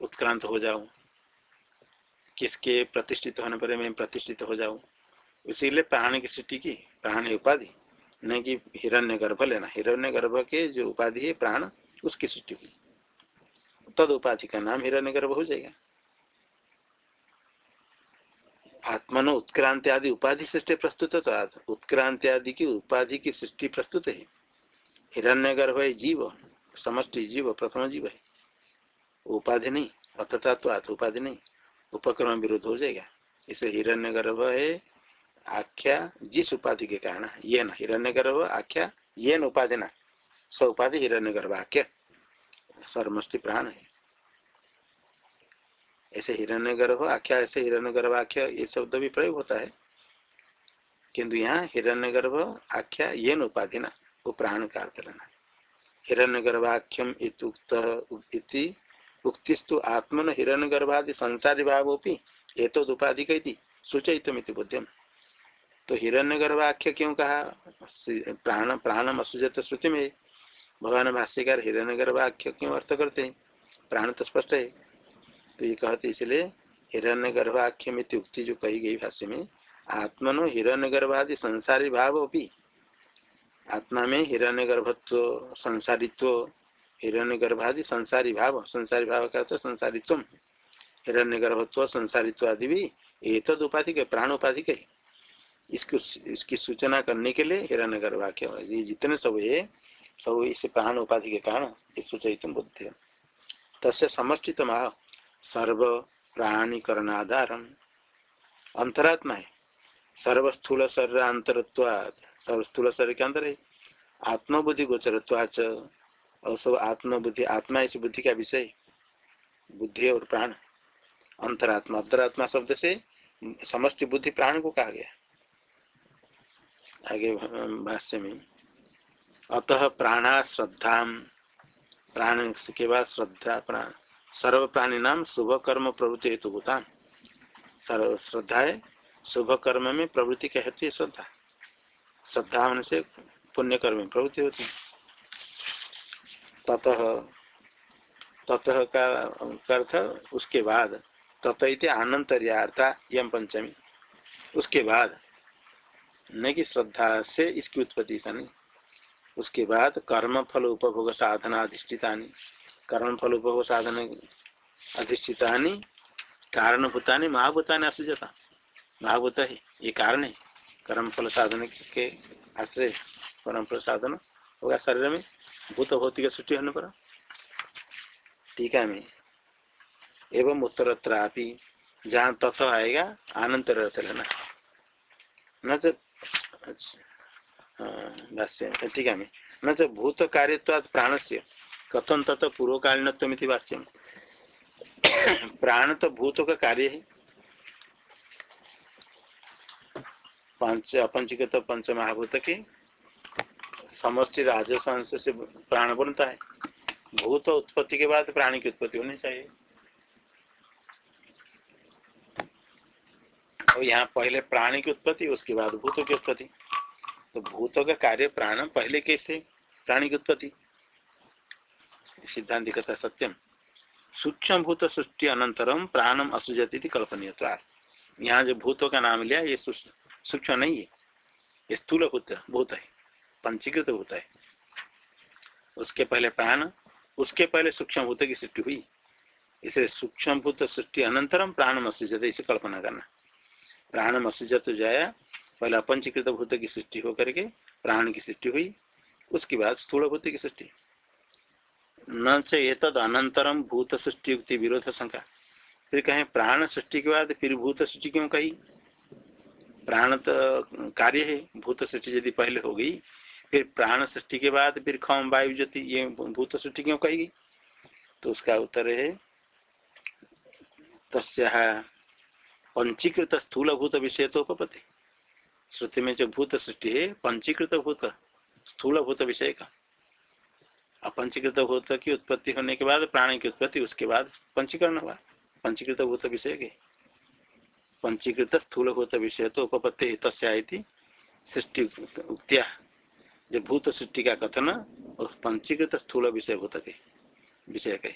उत्क्रांत हो जाऊँ। किसके प्रतिष्ठित होने पर मैं प्रतिष्ठित हो जाऊँ। इसीलिए प्राण की सृष्टि की, प्राण उपाधि, न कि हिरण्य गर्भ लेना। हिरण्य गर्भ के जो उपाधि है प्राण, उसकी सृष्टि हुई। तद उपाधि का नाम हिरण्य गर्भ हो जाएगा। आत्मनो उत्क्रांति आदि उपाधि सृष्टि प्रस्तुत तो उत्क्रांति आदि की उपाधि की सृष्टि प्रस्तुत है। हिरण्य गर्भ है जीव, समष्टि जीव, प्रथम जीव है। उपाधि नहीं, अतता तो उपाधि नहीं, उपक्रम विरोध हो जाएगा। इसे हिरण्य गर्भ है, आख्या जिस उपाधि के कारण ये न हिरण्य गर्भ आख्या ये न उपाधि न। स उपाधि हिरण्य गर्भ आख्या। सर्मष्टि प्राण है। ऐसे हिरण्य गर्भ आख्या ऐसे हिरण्य गर्भ आख्या, ये शब्द भी प्रयोग होता है। किंतु यहाँ हिरण्य गर्भ आख्या ये न उपाधि ना, वो प्राण का अर्थ लेना हिरण्य गर्भाख्यम इति उक्तिस्तु आत्मन हिरण्य गर्भादि संसारी भाव ये तो उपाधि कही थी सूचित बुद्धिम। तो हिरण्य गर्भाख्य क्यों कहा? प्राण, प्राणम असुजत श्रुति में भगवान भाष्यकार हिरण्य गर्भाख्य क्यों अर्थ करते हैं? प्राण तो स्पष्ट है। तो ये कहते इसलिए हिरण्य गर्भाख्य में उक्ति जो कही गई भाष्य में, आत्मनो हिरण्य गर्भादि संसारी भाव भी आत्मा में हिरण्य गर्भत्व संसारित्व हिरण्य गर्भादि संसारी भाव संसारी भाव का संसारित्व हिरण्य गर्भत्व संसारित्व आदि भी ये तो उपाधि के प्राण उपाधि के इसको इसकी सूचना करने के लिए हिरण्य गर्भाख्य ये जितने सब है, सब इस प्राण उपाधि के कारण, इस सूचित बुद्धि तस् समष्टित माह सर्व प्राणी करणाधारम अंतरात्मा है। सर्वस्थूल शरीर अंतरत्वाद सर्वस्थूल शरीर के अंदर है आत्मबुद्धि गोचरत्वाच और सब आत्मबुद्धि, आत्मा इस बुद्धि का विषय। बुद्धि और प्राण। अंतरात्मा अंतरात्मा शब्द से समष्टि बुद्धि प्राण को कहा गया। आगे भाष्य में। अतः प्राणा श्रद्धा प्राण के बाद श्रद्धा, प्राण। सर्व प्राणी नाम शुभ कर्म प्रवृत्ति हेतु भूतान। सर्व श्रद्धा है शुभ कर्म में प्रवृत्ति का हेतु श्रद्धा। श्रद्धा होने से पुण्य कर्म में प्रवृत्ति होती ततः ततः का अर्थ, उसके बाद तत आनंतर्यार्था यम पंचमी। उसके बाद, न कि श्रद्धा से इसकी उत्पत्ति ऐसा नहीं उसके बाद कर्म फल उपभोग साधना अधिष्ठिता कर्म फल उपभोग साधन अधिष्ठिता कारण कारणभूता महाभूता असुजता महाभूत है, ये कारण है। कर्म फल साधन के आश्रय कर्म फल साधन होगा शरीर में, भूत भौतिक सृष्टि होने पर। टीका में। एवं उत्तरत्रापि जहाँ तथ आएगा आनंतर अर्थ लेना न अच्छा ठीक है न च भूत कार्य प्राण से कथन तथ पूर्वकालीन वाच्यम प्राण तो भूतों का कार्य है पंच अपंचीकृत पंच महाभूत के समष्टि राजस्थान से प्राण बनता है भूत उत्पत्ति के बाद प्राणी की उत्पत्ति होनी चाहिए। और यहाँ पहले प्राणी की उत्पत्ति, उसके बाद भूतों की उत्पत्ति। तो भूतों का कार्य प्राण पहले कैसे प्राणी की उत्पत्ति? सिद्धांत कहता सत्यम सूक्ष्म भूत सृष्टि अनंतरम प्राणम असुजती कल्पनीय यहाँ जो भूतों का नाम लिया, ये सूक्ष्म नहीं है। ये स्थूल भूत भूत है, पंचीकृत भूत है। उसके पहले प्राण, उसके पहले सूक्ष्म भूत की सृष्टि हुई। इसे सूक्ष्म भूत सृष्टि अनंतरम प्राणम असुजत, इसे कल्पना करना। प्राणम असुजत जाया, पहले अपंचीकृत भूत की सृष्टि होकर के प्राण की सृष्टि हुई, उसके बाद स्थूल भूत की सृष्टि। न अनंतरम भूत सृष्टि युक्ति विरोध शंका फिर कहें प्राण सृष्टि के बाद फिर भूत सृष्टि क्यों कही? प्राण तो कार्य है भूत सृष्टि यदि पहले हो गई, फिर प्राण सृष्टि के बाद फिर खम, वायु, ज्योति, ये भूत सृष्टि क्यों कही गई? तो उसका उत्तर है, तस्या पंचीकृत स्थूल भूत विषय तो उपपति श्रुति में जो भूत सृष्टि है पंचीकृत भूत स्थूल भूत विषय का। अपंचीकृत भूत की उत्पत्ति होने के बाद, प्राणी की उत्पत्ति, उसके बाद पंचीकरण हुआ। पंचीकृत भूत विषय के। पंचीकृत स्थूल भूत विषय तो उपपत्ति तस्याति सृष्टि उक्तिया। जो भूत सृष्टि का कथन, उस पंचीकृत स्थूल विषय भूत के विषय के।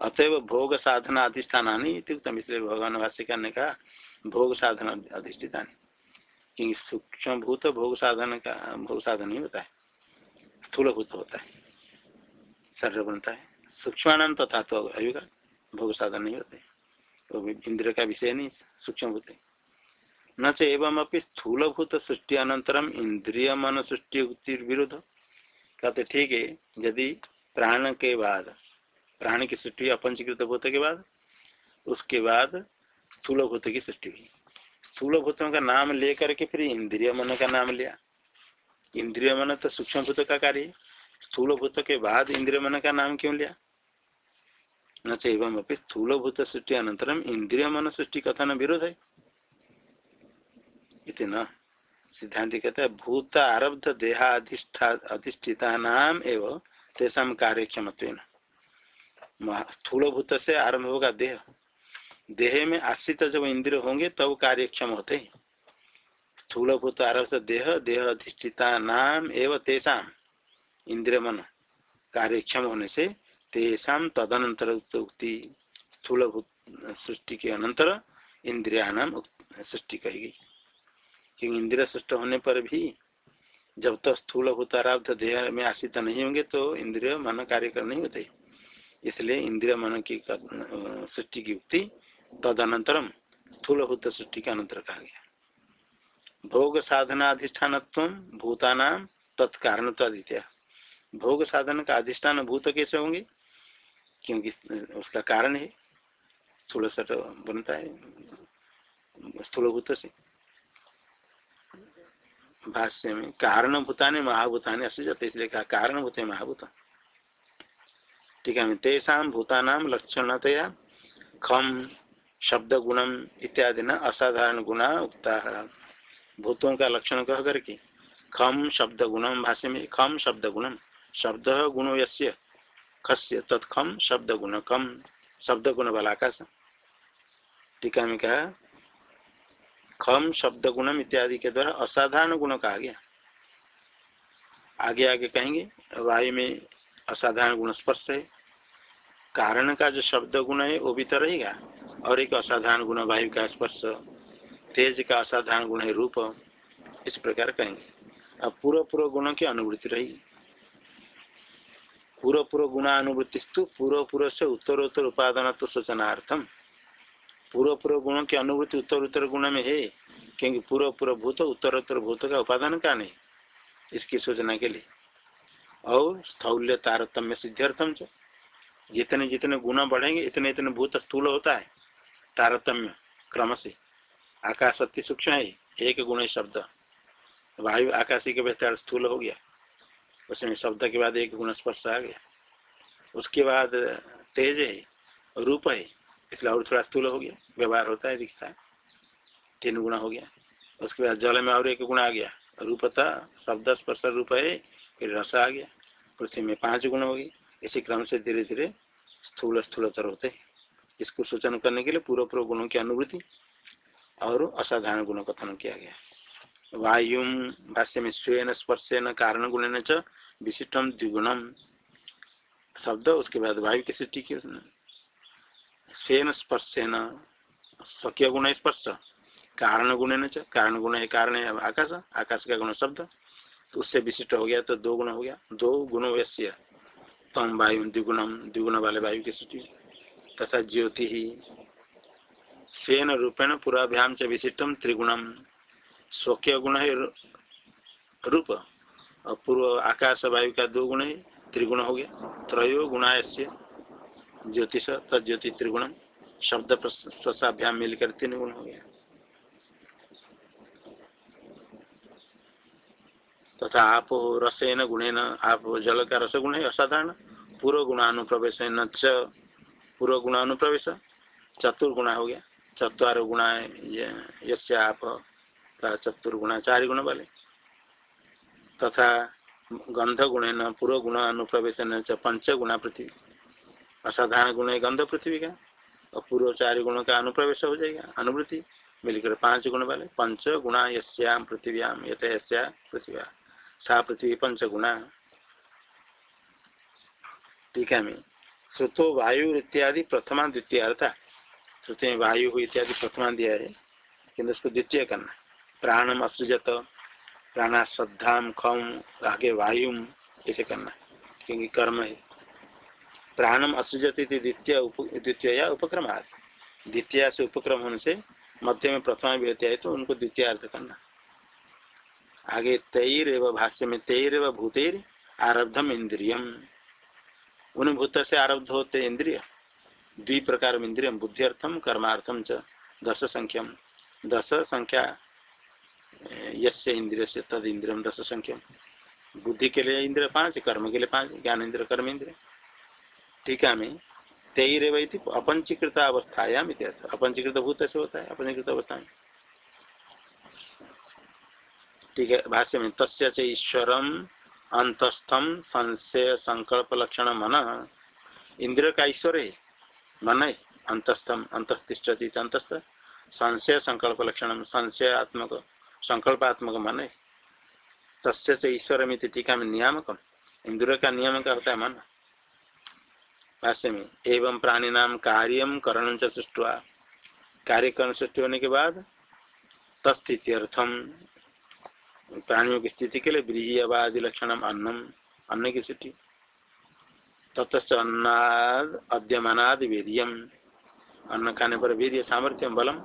अतएव भोग साधना अधिष्ठान इसलिए भगवान भाष्य ने कहा, भोग साधना अधिष्ठिता क्योंकि सूक्ष्म भूत भोग साधन का, भोग साधन ही होता है। स्थूल भूत होता है। शरीर बनता है। सूक्ष्म तथा तो अयुगा भोग साधन नहीं होते। तो इंद्र का विषय नहीं, सूक्ष्म भूत न च एवं अपनी स्थूलभूत सृष्टि अनंतरम इंद्रिय मन सृष्टि विरुद्ध। कहते, ठीक है, यदि प्राण के बाद, प्राण की सृष्टि अपंचीकृत भूत के बाद, उसके बाद स्थूल भूत की सृष्टि हुई। स्थूल भूतों का नाम लेकर के फिर इंद्रिय मन का नाम लिया। इंद्रिय मन तो सूक्ष्म भूत का कार्य है। स्थूल भूत के बाद इंद्रिय मन का नाम क्यों लिया? न एवं अपनी स्थूल भूत सृष्टि अनंतरम इंद्रिय मन सृष्टि कथन विरोध है इतना सिद्धांत कहते हैं, भूत आरब्ध देहाधिष्ठा अधिष्ठिता नाम एवं तेषा कार्यक्षम स्थूल भूत से आरंभ होगा देह। देह में आश्रित जब इंद्रिय होंगे, तब कार्यक्षम होते स्थूल भूत आरब्ध देह देह अधिष्ठिता नाम एवं तेषा इंद्रिय मन कार्यक्षम होने से तेषा तदनंतर उक्ति स्थूल सृष्टि के अनंतर इंद्रिया नाम सृष्टि कहेगी क्योंकि इंद्रिय सृष्ट होने पर भी जब तक तो स्थूल भूताराब्ध देह में आश्रित नहीं होंगे तो इंद्रिय मन कार्य कर नहीं होते। इसलिए इंद्रिय मन की सृष्टि की युक्ति तदनंतरम स्थूल भूत सृष्टि के अनंतर कहा गया। भोग साधना अधिष्ठान भूतानाम तत्कारण तो आदित्य भोग साधन का अधिष्ठान भूत कैसे होंगे? क्योंकि उसका कारण है। स्थूल सट बनता है स्थूल भूत से। भाष्य में कारण भूताने, महाभूताने असुजत इसलिए कहा कारण भूत महाभूत। ठीक है, तेषा भूतानाम लक्षणतया खम शब्द गुणम इत्यादि न असाधारण गुणा उक्ता। भूतों का लक्षण कह करके खम शब्द गुणम भाष्य में खम शब्द गुणम शब्द गुणो यस्य, खस्य तत्खम शब्द गुण कम शब्द गुण वाला आकाश टीका में कहा खम शब्द गुणम इत्यादि के द्वारा असाधारण गुण कहा गया आगे आगे कहेंगे, वायु में असाधारण गुण स्पर्श है, कारण का जो शब्द गुण है, वो भी तो रहेगा। और एक असाधारण गुण वायु का स्पर्श, तेज का असाधारण गुण है, रूप, इस प्रकार कहेंगे। अब पूर्व पूर्व गुणों की अनुभूति रहेगी। पूर्व पूर्व गुणानुभूतिस्तु पूर्व पूर्व से उत्तर उत्तर उपादान तो सूचनार्थम। पूर्व पूर्व गुणों की अनुभूति उत्तर उत्तर गुण में है? क्योंकि पूर्व पूर्व भूत उत्तर उत्तर भूत का उपादान का नहीं? इसकी सूचना के लिए। और स्थौल्य तारतम्य सिद्ध्यर्थम च। जितने जितने गुण बढ़ेंगे, इतने इतने भूत स्थूल होता है। तारतम्य क्रम से। आकाश अति सूक्ष्म है। एक गुण शब्द। वायु आकाशी के विस्तार स्थूल हो गया। उसमें शब्द के बाद एक गुण स्पर्श आ गया। उसके बाद, तेज है, रूप है, इसलिए और थोड़ा स्थूल हो गया, व्यवहार होता है, दिखता है। तीन गुना हो गया। उसके बाद जल में और एक गुण आ गया। रूपता, शब्द स्पर्श रूप है, फिर रस आ गया। पृथ्वी में पाँच गुण हो गई इसी क्रम से धीरे धीरे स्थूल स्थूलतर होते इसको सूचन करने के लिए पूर्व पूर्व गुणों की अनुभूति और असाधारण गुण कथन किया गया। वायु भाष्य में स्वेन स्पर्शन कारण गुण च विशिष्टम द्विगुणम शब्द, उसके बाद वायु की सृष्टि की स्वेन स्पर्शन स्वकीय गुण, स्पर्श। कारण गुण न कारण गुण है कारण है आकाश आकाश का गुण शब्द। तो उससे विशिष्ट हो गया तो दो गुण हो गया। दो गुण वैश्य। तम, वायु, द्विगुणम, द्विगुण वाले वायु की सृष्टि। तथा ज्योति ही। स्वेन रूपेण, पुराभ्याम च विशिष्टम त्रिगुणम। स्वकीय गुण है रूप। और पूर्व आकाश वायु का दो गुण है, त्रिगुण हो गया। त्रयो गुणाय ज्योतिष तज्योति त्रिगुण, शब्द स्वसाभ्याम मिलकर तीन गुण हो गया। तथा आप रसेन गुणेन, आप जल का रस गुण है असाधारण। पूर्व गुणानुप्रवेश च, पूर्व गुणानुप्रवेश, चतुर्गुणा हो गया। चतुर गुणा यस्य आप चतुर्गुणा चार गुण वाले तथा गंध गुण न पूर्व गुण अनुप्रवेश न पंच गुणा पृथ्वी। असाधारण गुण है गंध पृथ्वी का, और पूर्व चार गुणों का अनुप्रवेश हो जाएगा, अनुवृत्ति, मिलकर पाँच गुण वाले पंच गुणा यश्याम पृथ्व्याम यथ यश्या पृथ्व्या सा पृथ्वी पंच गुणा टीका में। श्रुतो वायु इत्यादि प्रथमा द्वितीय अर्था श्रुति में वायु इत्यादि प्रथमा दिया है, किंतु उसको द्वितीय करना प्राणम असृजत प्राणा श्रद्धा खम आगे वायु, ऐसे करना क्योंकि कर्म है। प्राणम असृजत द्वितीय द्वितीय या उपक्रम द्वितीय से उपक्रम होने से मध्य में प्रथमा भी होती है तो उनको द्वितीय अर्थ करना आगे तैर एवं भाष्य में तैर एवं भूतेर आरब्धम इंद्रियम उन भूत से आरब्ध होते इंद्रिय द्वि प्रकार इंद्रियम बुद्धिर्थम कर्मार्थम च दस संख्यम। दस संख्या यस्य इंद्रिय से तद इंद्रियम दस संख्या बुद्धि के लिए इंद्र पाँच, कर्म के लिए पाँच, ज्ञान इंद्र, कर्म इंद्र। टीका में तेरे वही थी, अपंचीकृत अवस्थायाम अपंचीकृत भूत से होता है, अपंचीकृत अवस्था में ठीक है, भाष्य में, तस्य ईश्वरम अंतस्थम संशय संकल्प लक्षण मन। इंद्र का ईश्वर है, मन है अंतस्थम अंतस्तिष्ठती अंतस्थ। संशय संकल्प लक्षण, संशयात्मक संकल्पात्मक मन। है तस्य ईश्वर में टीका में नियामक इंद्र का नियम का होता है मन। भाष्य में एवं प्राणी नाम कार्यम करण सृष्टवा, कार्य करण सृष्टि होने के बाद तस्थित्यर्थम प्राणियों की स्थिति के लिए ब्रीहवादि लक्षण अन्नम अन्न की स्थिति ततच अन्नाद अद्यमनाद वीरियम। अन्न खाने पर वीर सामर्थ्यम बलम,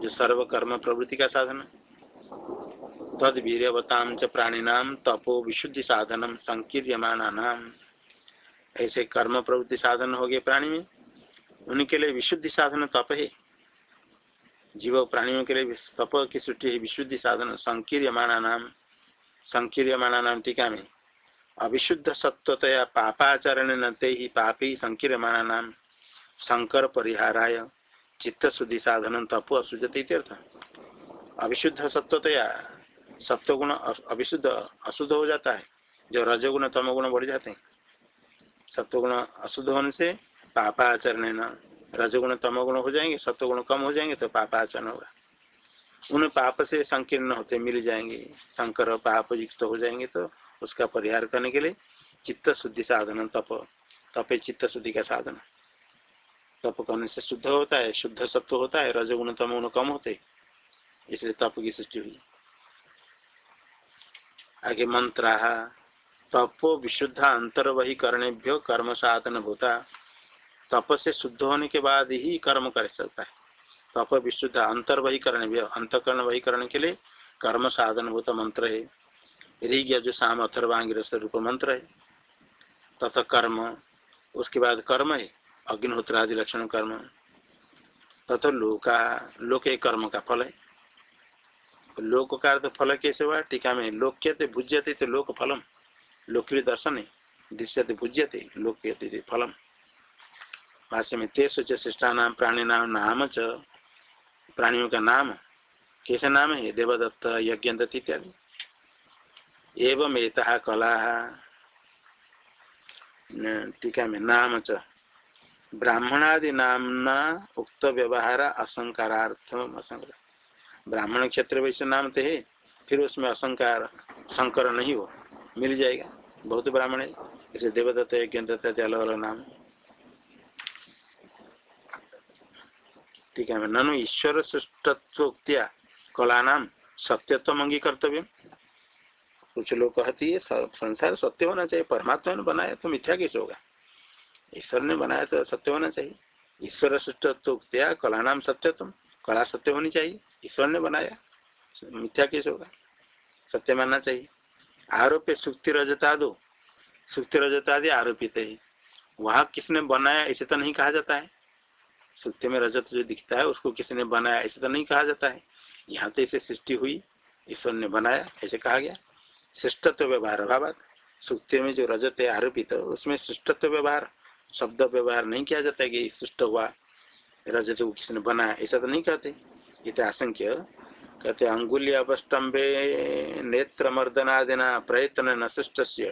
जो सर्वकर्म प्रवृत्ति का साधन है। तद वीरवताम तपो विशुद्धि साधनम संकीर्यमाना ऐसे कर्म प्रवृत्ति साधन हो गए प्राणी में। उनके लिए विशुद्धि साधन तप है। जीव प्राणियों के लिए तप की सृष्टि है विशुद्धि साधन संकीर्यमाना नाम संकीर्यमाना नाम टीका में। अविशुद्ध सत्वतया पापाचरण नते ही पापी संकीर्यमाना नाम शंकर परिहाराय चित्त शुद्धि साधन तपो असुजते अविशुद्ध सत्वतया सप्तगुण अभिशुद्ध अशुद्ध हो जाता है, जो रजोगुण तमोगुण बढ़ जाते हैं। सत्वगुण अशुद्ध होने से पापा पापाचरण न रजगुण तमोगुण हो जाएँगे सत्वगुण कम हो जाएँगे तो पापाचरण होगा। उन पाप से संकीर्ण होते मिल जाएँगे शंकर पाप युक्त हो जाएँगे तो उसका परिहार करने के लिए चित्त शुद्धि साधन, तप, तपे चित्त शुद्धि का साधन। तप करने से शुद्ध होता है, शुद्ध सत्व होता है, रजगुण तमोगुण कम होते इसलिए तप की सृष्टि हुई। आगे मंत्र तपो विशुद्ध अंतर्वही करने कर्म साधन होता तप से शुद्ध होने के बाद ही कर्म कर सकता है। तप विशुद्ध अंतर्वही करने अंतकरण वही करने के लिए कर्म साधन होता मंत्र है। ऋग जो शाम अथर्वांग रूप मंत्र है। तथा कर्म, उसके बाद कर्म है अग्निहोत्र आदि लक्षण कर्म। तथा लोका, लोक कर्म का फल है। लोक का तो फल कैसे हुआ? टीका में लोक्यते भुज्यते तो लोक फलम लोकप्रिय दर्शन दृश्यते भुज्यते लोक्यते फलम। भाष्य में तेज श्रेष्ठा नाम, प्राणी नाम नाम च। प्राणियों का नाम, कैसे नाम है? देवदत्त यज्ञ इत्यादि। एवं एता कला। टीका में नाम च। ब्राह्मणादि नामना उक्त व्यवहार असंकारार्थम असंकार ब्राह्मण क्षेत्र वैसे नाम तो है फिर उसमें असंकार, संकर नहीं हो मिल जाएगा। बहुत ब्राह्मण है। जैसे देवदत्त यज्ञ दत्त अलग अलग नाम। ठीक है ननु ईश्वर सृष्टत्वोक्तिया कला नाम सत्यत्व अंगीकर्तव्य कुछ लोग कहती है संसार सत्य होना चाहिए, परमात्मा ने बनाया तो मिथ्या कैसे होगा? ईश्वर ने बनाया तो सत्य होना चाहिए। ईश्वर सृष्टत्वोक्तिया कला नाम सत्यत्म कला सत्य होनी चाहिए। ईश्वर ने बनाया। मिथ्या कैसे होगा। सत्य मानना चाहिए। आरोप सुक्ति रजता दो। सुक्ति रजता आदि आरोपित है। वहाँ किसने बनाया ऐसे तो नहीं कहा जाता है। सुक्ति में रजत जो दिखता है, उसको किसने बनाया ऐसे तो नहीं कहा जाता है। यहाँ तो इसे सृष्टि हुई। ईश्वर ने बनाया, ऐसे कहा गया। श्रेष्ठत्व व्यवहार अभाव सुक्ति में जो रजत है, आरोपित उसमें श्रेष्ठत्व व्यवहार, शब्द व्यवहार नहीं किया जाता है कि सृष्ट हुआ। रजत को किसी ने बनाया ऐसा तो नहीं कहते। इत आशंक्य कहते अंगुली अवस्टम्बे नेत्र मर्दनादिना प्रयत्न न सृष्ट से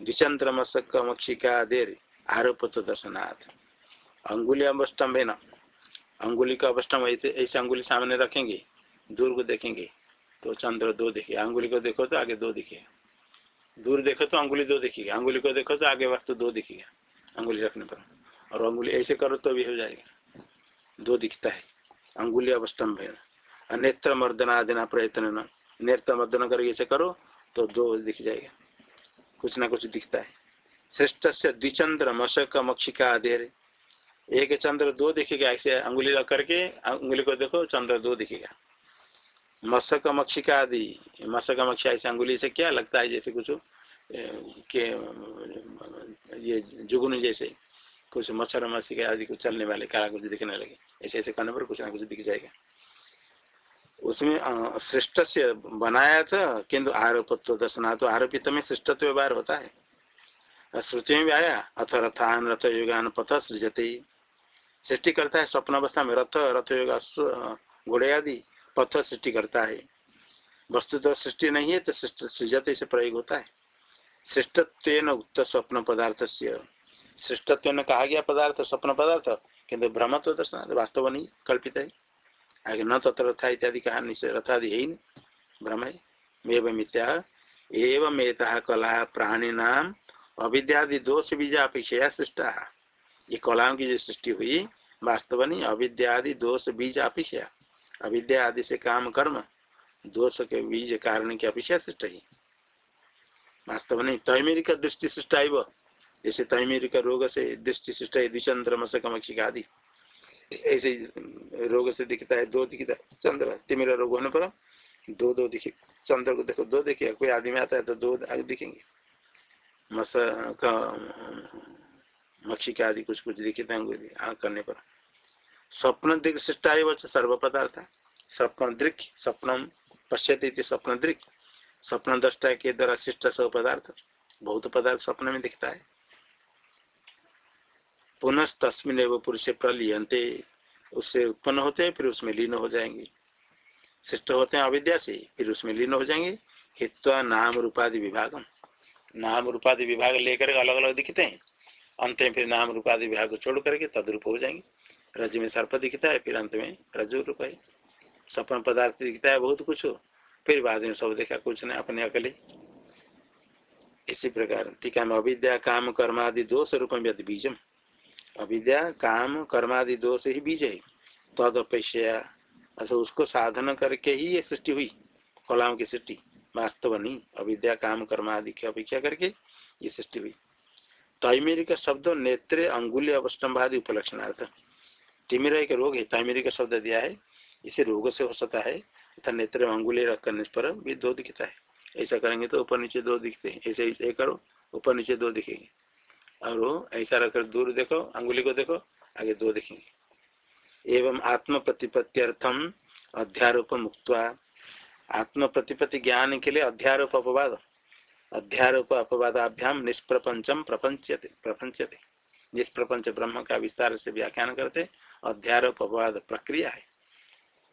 द्विचंद्र मशक मक्षिका देर आरोप तो दर्शनाथ अंगुली अवस्टम्भ है ना अंगुली का अवस्टम ऐसे अंगुली सामने रखेंगे। दूर को देखेंगे। तो चंद्र दो दिखे। अंगुली को देखो तो आगे दो दिखे। दूर देखो तो अंगुली दो दिखेगा। अंगुली को देखो तो आगे वस्तु दो दिखेगा। अंगुली रखने पर। और अंगुली ऐसे करो तो भी हो जाएगा। दो दिखता है। अंगुली अवस्टम्भ है नेत्र मर्दन आदिना प्रयत्न नेत्र मर्दन करके ऐसे करो तो दो दिख जाएगा। कुछ ना कुछ दिखता है। श्रेष्ठ से द्विचंद्र, मशक, मक्षिका आधेर एक चंद्र दो दिखेगा, ऐसे अंगुली लग करके, अंगुली को देखो, चंद्र दो दिखेगा। मशक, मक्षिका आदि। मशक मक्षी ऐसे अंगुली से क्या लगता है, जैसे कुछ के, ये जुगुन जैसे। कुछ मच्छर मछी आदि कुछ चलने वाले काला कुछ दिखने लगे। ऐसे ऐसे करने पर कुछ ना कुछ दिख जाएगा। उसमें श्रेष्ठ से बनाया था, किंतु आरोपत्व दर्शना तो आरोपित में श्रेष्ठत्व व्यवहार होता है। श्रुति में भी आया, अथ रथान रथ युगान पथ सृजते। सृष्टि करता है, स्वप्न अवस्था में रथ रथ योग घोड़े आदि पथ सृष्टि करता है। वस्तु तो सृष्टि नहीं है तो सृजते से प्रयोग होता है। श्रेष्ठत्व उक्त स्वप्न पदार्थ से श्रेष्ठत्व कहा गया पदार्थ, स्वप्न पदार्थ किन्तु भ्रमत्व दर्शन वास्तव नहीं कल्पित है। आगे न तत्र रथा इत्यादि कहा रथादि है ही भ्रम है। एवं मिथ्या, एवं कला प्राणी नाम, अविद्यादि दोष बीजा अपेक्षा सृष्टा। ये कलाओं की जो सृष्टि हुई, वास्तव नहीं, अविद्यादि दोष बीज अपेक्षा अविद्या आदि से काम कर्म, दोष के बीज कारण की अपेक्षा सृष्ट। ही वास्तव नहीं का दृष्टि सृष्ट वो। जैसे तैमेरी का रोग से दृष्टि सृष्ट है द्विचंद्र मशक आदि। ऐसे रोग से दिखता है, दो दिखता है, चंद्र, तिमिरा रोग होने पर दो दो दिखे। चंद्र को देखो, दो दिखे, कोई आदमी आता है तो दो आगे दिखेंगे। मस का मक्षी के आदि कुछ कुछ दिखते हैं आग करने पर। स्वप्न दृक सृष्टा सर्व पदार्थ। स्वप्न दृक स्वप्न पश्यती स्वप्न दृक। स्वप्न दृष्टा के द्वारा सृष्ट सब पदार्थ। बहुत पदार्थ स्वप्न में दिखता है। पुनः तस्मिन एवं पुरुष प्रलियंते उससे उत्पन्न होते हैं, फिर उसमें लीन हो जाएँगे। श्रेष्ठ होते हैं अविद्या से, फिर उसमें लीन हो जाएँगे। हित्वा नाम रूपादि विभाग नाम रूपादि विभाग लेकर अलग अलग दिखते हैं। अंत में फिर नाम रूपादि विभाग को छोड़ करके तदरूप हो जाएँगे। रज में सर्प दिखता है, फिर अंत में रजु रूप है। सपन पदार्थ दिखता है, बहुत कुछ हो। फिर बाद में सब देखा, कुछ नहीं, अपने अकेले। इसी प्रकार, टीका में अविद्या, काम, कर्मादि, दोष रूपम यदि बीजम। अविद्या, काम, कर्मादि दोष ही बीज है। तद अपेक्षा अच्छा उसको साधन करके ही ये सृष्टि हुई, कलाओं की सृष्टि। वास्तव नहीं, अविद्या, काम, कर्मादि की अपेक्षा करके ये सृष्टि हुई। तैमेरी का शब्द नेत्र अंगुल्य अवस्टम्भादि उपलक्षणार्थ। तिमिर एक रोग है तैमेरी का शब्द दिया है। इसे रोग से हो सकता है, तथा नेत्र अंगुल्य रख करने पर भी दो दिखता है। ऐसा करेंगे तो ऊपर नीचे दो दिखते हैं। ऐसे ऐसे करो, ऊपर नीचे दो दिखेंगे। और ऐसा रखकर दूर देखो, अंगुली को देखो, आगे दो देखेंगे। एवं आत्म प्रतिपत्त्यर्थम अध्यारोप मुक्त आत्म प्रतिपत्ति ज्ञान के लिए अध्यारोप अपवाद। अध्यारोप अपवादाभ्याम निष्प्रपंचम प्रपंचते प्रपंचते निष्प्रपंच ब्रह्म का विस्तार से व्याख्यान करते, अध्यारोप अपवाद प्रक्रिया है।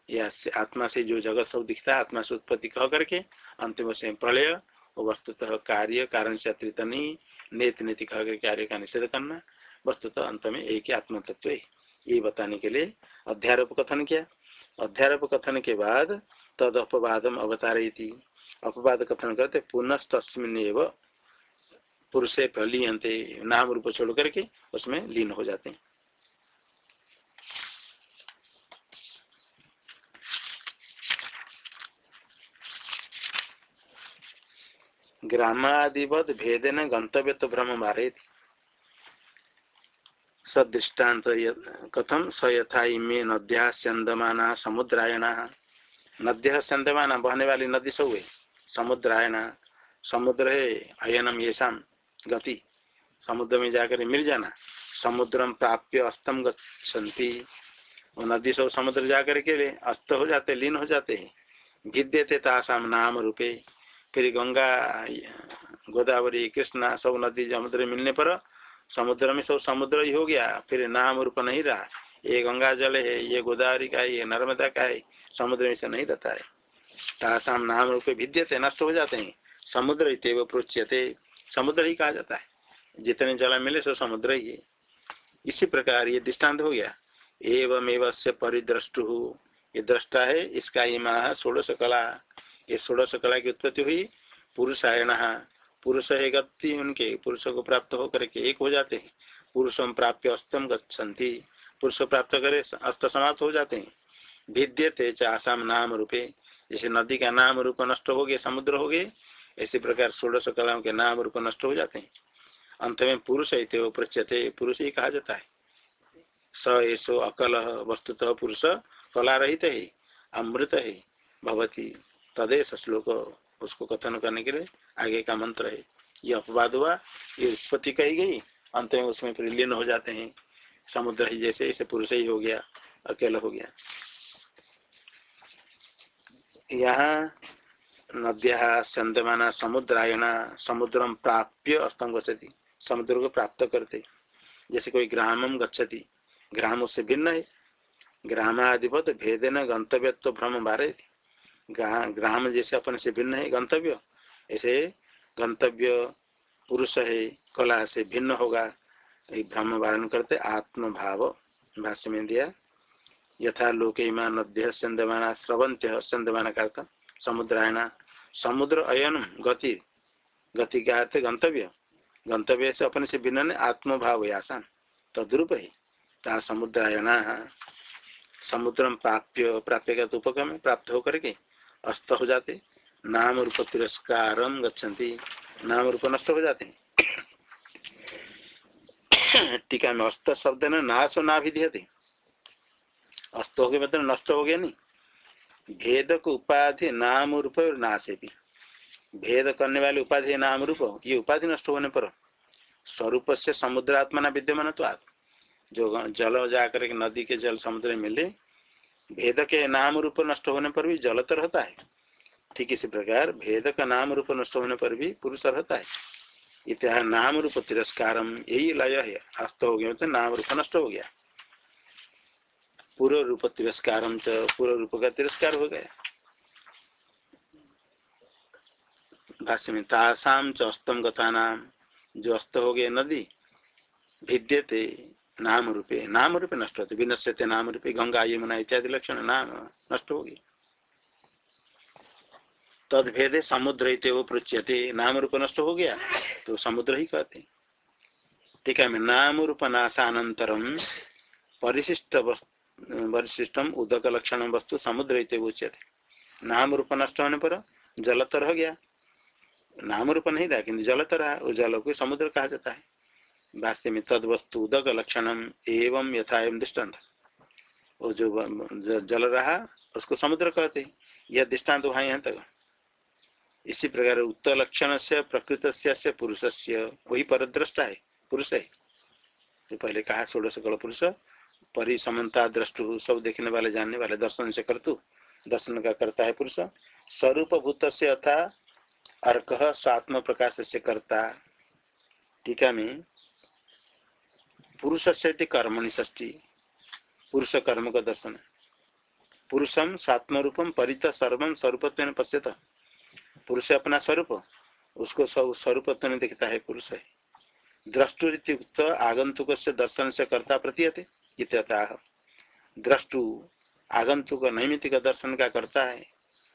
या आत्मा से जो जगत सब दिखता है आत्मा से उत्पत्ति कह करके, अंतिम से प्रलय, वस्तुतः कार्य, कारण से अतिरिक्त नहीं नेत नीति कह कर कार्य का निषेध करना, वस्तुतः तो अंत में एक ही आत्म तत्व ये बताने के लिए अध्यारोप कथन किया। अध्यारोप कथन के बाद तद अपवादम अवतारयती। अपवाद कथन करते पुनः तस्मिन पुरुषे प्रलीयंते नाम रूप छोड़ करके उसमें लीन हो जाते हैं। ग्रामादिवत भेदेन गंतव्य तो भ्रम मारे सदृष्टान्त कथम स यथा इमे नद्या स्यंदमाना समुद्रायणा। नद्य स्यंदमाना बहने वाली नदी सब है समुद्रायणा, समुद्र है अयनम ये गति। समुद्र में जाकर मिल जाना समुद्रम प्राप्य अस्तम गति वो नदी सब समुद्र जाकर के अस्त हो जाते, लीन हो जाते। हैं भिद्यते तासाम नाम रूपे फिर गंगा, गोदावरी, कृष्णा, सब नदी, समुद्र मिलने पर समुद्र में सब समुद्र ही हो गया। फिर नाम रूप नहीं रहा। ये गंगा जल है, ये गोदावरी का है, ये नर्मदा का है, समुद्र में से नहीं रहता है। तासाम नाम रूप भिद्यते नष्ट हो जाते हैं। समुद्र ही प्रोच्यते समुद्र ही कहा जाता है। जितने जल मिले सो समुद्र ही है। इसी प्रकार ये दृष्टांत हो गया। एवं एवं से परिद्रष्टु। ये दृष्टा है, इसका इमा षोड़श कला। ये षोड़श कला की उत्पत्ति हुई। पुरुषायण पुरुष है गति, उनके पुरुष को प्राप्त होकर के एक हो जाते हैं। पुरुषम प्राप्य अस्तम गति पुरुष प्राप्त करे अस्त समाप्त हो जाते हैं। भिद्यते आसाम नाम रूपे, जैसे नदी का नाम रूप नष्ट हो गए समुद्र हो गए इसी प्रकार षोड़श कलाओं के नाम रूप नष्ट हो जाते हैं। अंत में पुरुष है प्रच्यते पुरुष ही कहा जाता है। स ऐसो अकल वस्तुतः पुरुष कला रहित है, अमृत है, भवती तदेश श्लोक उसको कथन करने के लिए। आगे का मंत्र है, ये अपवाद हुआ, ये उत्पत्ति कही गई, अंत में उसमें फिर लीन हो जाते हैं। समुद्र ही जैसे, इसे पुरुष ही हो गया, अकेला हो गया। यहाँ नद्या संदमाना समुद्रायणा समुद्रम प्राप्य अस्तंग गति समुद्र को प्राप्त करते। जैसे कोई ग्रामम गच्छति, ग्राम उससे भिन्न है। ग्रामाधिपत भेदेन गंतव्य तो भ्रम बारे ग्राम जैसे अपने से भिन्न है, गंतव्य। ऐसे गंतव्य पुरुष है, कला से भिन्न होगा। भ्रम वारण करते आत्म भाव भाष्य में दिया। यथा लोके इमा नद्य संदमाना स्रवंत्य संदमाना करता समुद्रायणा। समुद्र अयन गति। गति क्या अर्थ गंतव्य। गंतव्य से अपने से भिन्न आत्म भाव आसान तद्रुप है। ता समुद्रायणा, समुद्र प्राप्य प्राप्य का उपक्रम प्राप्त होकर के अस्त हो जाते, नाम रूप तिरस्कार नाम रूप नष्ट हो जाते। टीका में अस्त शब्द न नाश ना भी दिए अस्त हो गए मतलब नष्ट हो गया नहीं। भेद को उपाधि नाम रूप और नाश भी। भेद करने वाले उपाधि नाम रूप, ये उपाधि नष्ट होने पर स्वरूप से समुद्रात्मा न विद्यमान तो जो जल जाकर के नदी के जल समुद्र में मिले भेद के नाम रूप नष्ट होने पर भी जल तो रहता है। ठीक इसी प्रकार भेद का नाम रूप नष्ट होने पर भी पुरुष रहता है। इतिहा नाम रूप तिरस्कार यही लय है। अस्त हो गया तो नाम रूप नष्ट हो गया। पूर्व रूप तिरस्कार तो पूर्व रूप का तिरस्कार हो गया। भाष्य में तासाम च अस्तम कथा नाम जो अस्त हो गए नदी, भिद्यते नाम रूपे नाम रूपे नष्ट होते। विनश्यते नाम रूपे गंगा, यमुना इत्यादि लक्षण नाम नष्ट हो गए तद भेदे समुद्र ही वो पृछ्यते नाम रूप नष्ट हो गया? तो समुद्र ही कहते ठीक है नाम रूप नाशानंतरम परिशिष्ट वरिशिष्टम उदक लक्षण वस्तु समुद्र ही उच्यते। नाम रूप नष्ट होने पर जलतर हो गया। नाम रूप नहीं रहा किन्तु जलतर रहा, उस जल को समुद्र कहा जाता है। वास्तव में तद वस्तु उदक लक्षणम एवं यथा एवं दृष्टांत। वो जो जल रहा, उसको समुद्र कहते यह दृष्टांत वहाँ यहाँ तक। इसी प्रकार उत्तर लक्षण से प्रकृत से पुरुष से वही परद्रष्टा है, पुरुष है। जो पहले कहा षोड़श कल पुरुष परिसमता दृष्टु, सब देखने वाले, जानने वाले, दर्शन से करतु। दर्शन का करता है पुरुष। स्वरूप भूत से अथा अर्क स्वात्म प्रकाश से करता। टीका में पुरुष से कर्मणि ष्टी पुरुष कर्म का दर्शन पुरुषम स्वात्म रूपम परित सर्वम स्वरूपत्व पश्यत। पुरुष अपना स्वरूप, उसको सब स्वरूपत्व दिखता है पुरुष है। द्रष्टुक्त आगंतुक से दर्शन से कर्ता प्रतीयते इत्यतः द्रष्टु आगंतुक नैमित का दर्शन का करता है,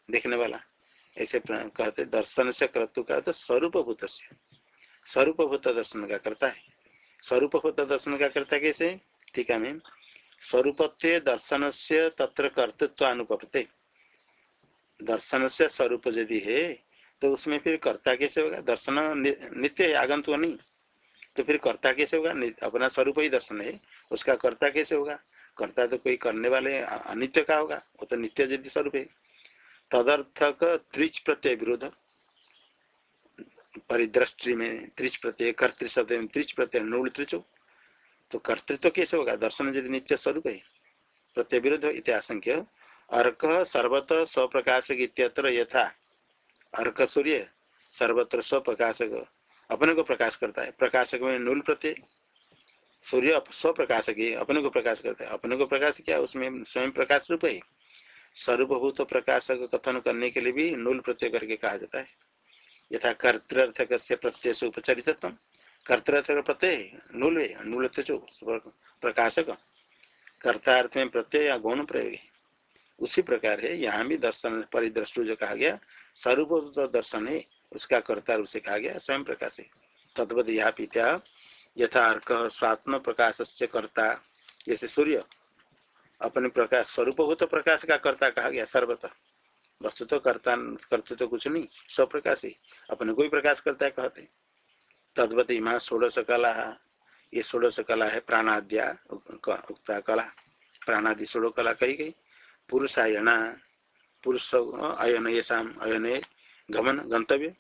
देखने वाला। ऐसे कहते दर्शन से कर्तु का स्वरूपभूत से स्वरूपभूत दर्शन का करता है। स्वरूपभूत दर्शन का करता कैसे? ठीक है मैम स्वरूपत्व दर्शन से तत्र कर्तृत्व अनुपते दर्शन से स्वरूप यदि है तो उसमें फिर कर्ता कैसे होगा? दर्शन नित्य है, आगंतुक नहीं। तो फिर कर्ता कैसे होगा? अपना स्वरूप ही दर्शन है, उसका कर्ता कैसे होगा? कर्ता तो कोई करने वाले अनित्य का होगा, वो तो नित्य यदि स्वरूप है। तदर्थक त्रिच प्रत्यय विरोध परिदृष्टि में त्रिच प्रत्यय कर्तृ शब्द में त्रिच प्रत्यय नूल त्रिचो। तो कर्तृत्व तो कैसे होगा? दर्शन यदि नित्य स्वरूप है, प्रत्यय विरोध इतिहासंख्य अर्क, सर्वत, स्वप्रकाशक इत्यत्र यथा। अर्क सूर्य, सर्वत्र स्वप्रकाशक, अपने को प्रकाश करता है। प्रकाशक में नूल प्रत्यय, सूर्य स्वप्रकाशक ही अपने को प्रकाश करता है। अपने को प्रकाश क्या? उसमें स्वयं प्रकाश रूप है। सर्वभूत प्रकाशक कथन करने के लिए भी नूल प्रत्यय करके कहा जाता है। यथा कर्तर्थक से प्रत्यय से उपचरित कर्तर्थक प्रत्यय, नूल है नूल प्रकाशक। कर्तार्थ में प्रत्यय या गौण प्रयोग है उसी प्रकार है, यहाँ भी दर्शन, परिदृष्टु जो कहा गया सर्वभूत दर्शन है, उसका कर्ता उसे कहा गया, स्वयं प्रकाश है। तद्वत यहाँ पिता यथा अर्क, स्वात्म प्रकाश से कर्ता, जैसे सूर्य, अपने प्रकाश, स्वरूपभूत प्रकाश का कर्ता कहा गया, सर्वतः। वस्तु तो कर्ता करते तो कुछ नहीं सब प्रकाश ही। अपने कोई प्रकाश करता है कहते तद्वत इमा षोड़श कला, ये षोड़श कला है प्राणाद्या उक्ता कला। प्राणादि षोड़ो कला कही गई। पुरुषायण, पुरुष अयन ये शाम अयन गमन, गंतव्य।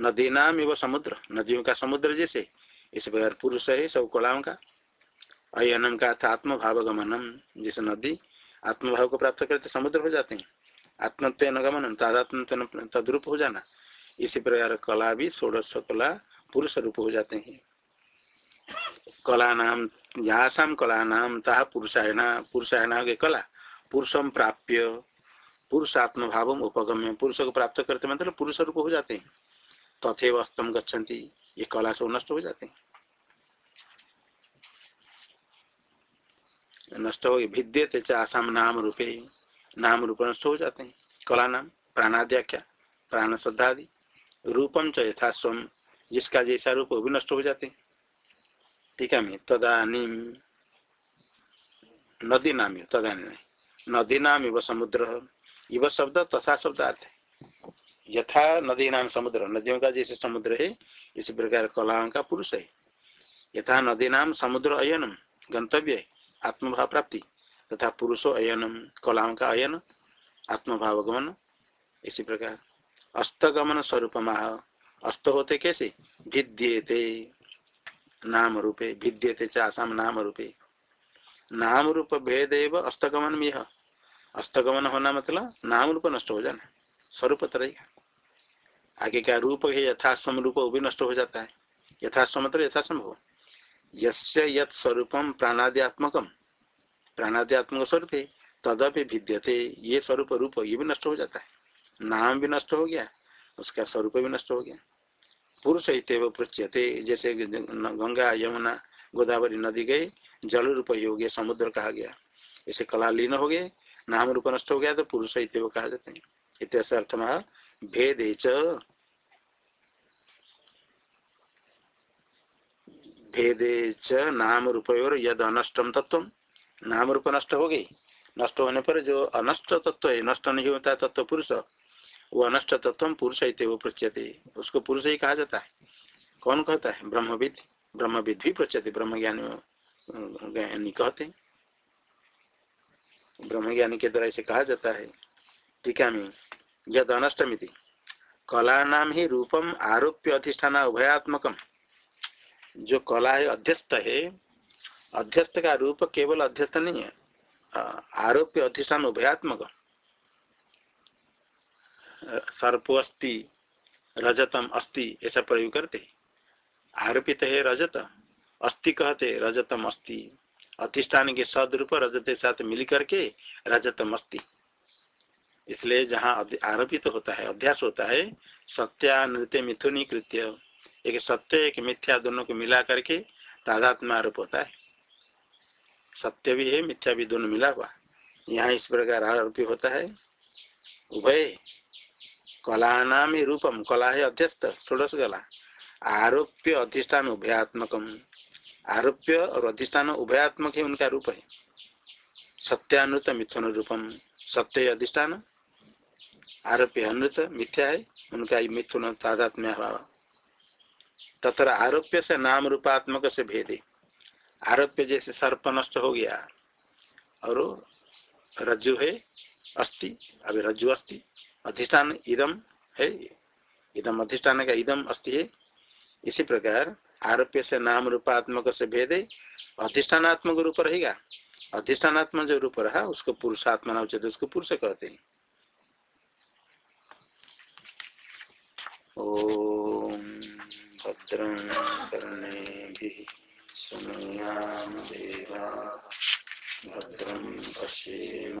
नदी नाम एवं समुद्र, नदियों का समुद्र जैसे। इस प्रकार पुरुष है, सब कलाओं का। अयनम का था आत्मभाव गमनम, जैसे नदी आत्मभाव को प्राप्त करते समुद्र हो जाते हैं। आत्मत्व गमन तादात्म तद्रूप हो जाना। इसी प्रकार कला भी षोड़श कला पुरुष रूप हो जाते हैं। कला नाम यहाँ कला नाम ता पुरुषायण पुरुषायण कला पुरुषम प्राप्य पुरुष आत्म भाव उपगम्य पुरुष को प्राप्त करते मतलब पुरुष रूप हो जाते हैं। तथे अस्तम गच्छन्ति, ये कला से नष्ट हो जाते हैं। नष्ट हो गए, भिद्यते आसाम नाम रूपे, नाम रूप नष्ट हो जाते हैं। कला नाम प्राणाद्याख्या प्राण श्रद्धादि रूपम च यथास्व, जिसका जैसा रूप वो भी नष्ट हो जाते हैं। ठीक है तदानी नदी नाम तदानी नदी नाम इव समुद्र इव शब्द तथा शब्द आते यथा नदी नाम समुद्र, नदियों का जैसे समुद्र है, इसी प्रकार कलाओं का पुरुष है। यथा नदी नाम समुद्र अयनम, गंतव्य है, आत्मभाव प्राप्ति। तथा पुरुषो अयनम, कलाओं का अयन, आत्मभाव गमन, इसी प्रकार। अस्तगमन स्वरूप माह अस्त होते कैसे? भिद्येते। नाम रूपे भिद्यते चासाम नाम रूपे नाम रूप भेद एवं अस्तगमन में अस्तगमन होना मतलब नाम रूप नष्ट हो जाना। स्वरूप रहेगा आगे क्या रूप है? यथाश्वम रूप वो भी नष्ट हो जाता है। यथाश्वम मतलब यथासंभव। यस्य यत स्वरूपम प्राणाद्यात्मकम प्राणाद्यात्मक स्वरूप है। तदपि भिद्यते। ये स्वरूप रूप ये भी नष्ट हो जाता है। नाम भी नष्ट हो गया, उसका स्वरूप भी नष्ट हो गया। पुरुष इतव पृछ्यते जैसे गंगा, यमुना, गोदावरी नदी गए जल रूप हो समुद्र कहा गया। ऐसे कला लीन हो गए, नाम रूप नष्ट हो गया तो पुरुष इतव कहा जाते हैं। इतिहास अर्थ भेद भेदे च, नाम रूप यद अनष्टम तत्व नाम रूप नष्ट हो गई। नष्ट होने पर जो अनष्ट तत्व है, नष्ट नहीं होता तत्व पुरुष वो अनष्ट तत्व पुरुष वो प्रच्यते उसको पुरुष ही कहा जाता है। कौन कहता है? ब्रह्मविद। ब्रह्मविद भी प्रच्यते ब्रह्म ज्ञानी कहते ब्रह्म ज्ञानी के द्वारा इसे कहा जाता है। टीका में यद अनष्टमिति। कला नाम ही रूपम आरोप्य अधिष्ठान उभयात्मकम। जो कला है, अध्यस्त है। अध्यस्त का रूप केवल अध्यस्त नहीं है। आरोप्य अधिष्ठान उभयात्मक सर्पो अस्ति, रजतम अस्ति, ऐसा प्रयोग करते। आरोपित है रजत, अस्ति कहते रजतम अस्ति। अधिष्ठान के सदरूप रजत के साथ मिल करके रजतम अस्ति। इसलिए जहाँ आरोपित होता है, अध्यास होता है, सत्या, नृत्य, मिथुनी, कृत्य। एक सत्य, एक मिथ्या दोनों को मिला करके तादात्म आरोप होता है। सत्य भी है, मिथ्या भी दोनों मिला हुआ। यहाँ इस प्रकार आरोपी होता है। उभय कला नाम रूपम कला है अध्यस्त, षोड़श कला आरोप्य अधिष्ठान उभयात्मकम। आरोप्य और अधिष्ठान उभयात्मक ही उनका रूप है। सत्यानुत मिथुन रूपम। सत्य अधिष्ठान। आरोप्य अनुत मिथ्या है, उनका मिथुन तादात्म्य भाव। तथा आरोप्य से नाम रूपात्मक से भेदे आरोप्य जैसे सर्प नष्ट हो गया, और रज्जु है अस्ति अभी रज्जु अस्ति अधिष्ठान इदम है? इदम अधिष्ठान का इदम अस्ति, है? इसी प्रकार आरोप्य से नाम रूपात्मक से भेदे अधिष्ठानात्मक रूप रहेगा। अधिष्ठानात्मक जो रूप रहा, उसको पुरुषात्मा ना उचित उसको पुरुष कहते हैं। ओ भद्रं देवा, भद्रं पश्येम।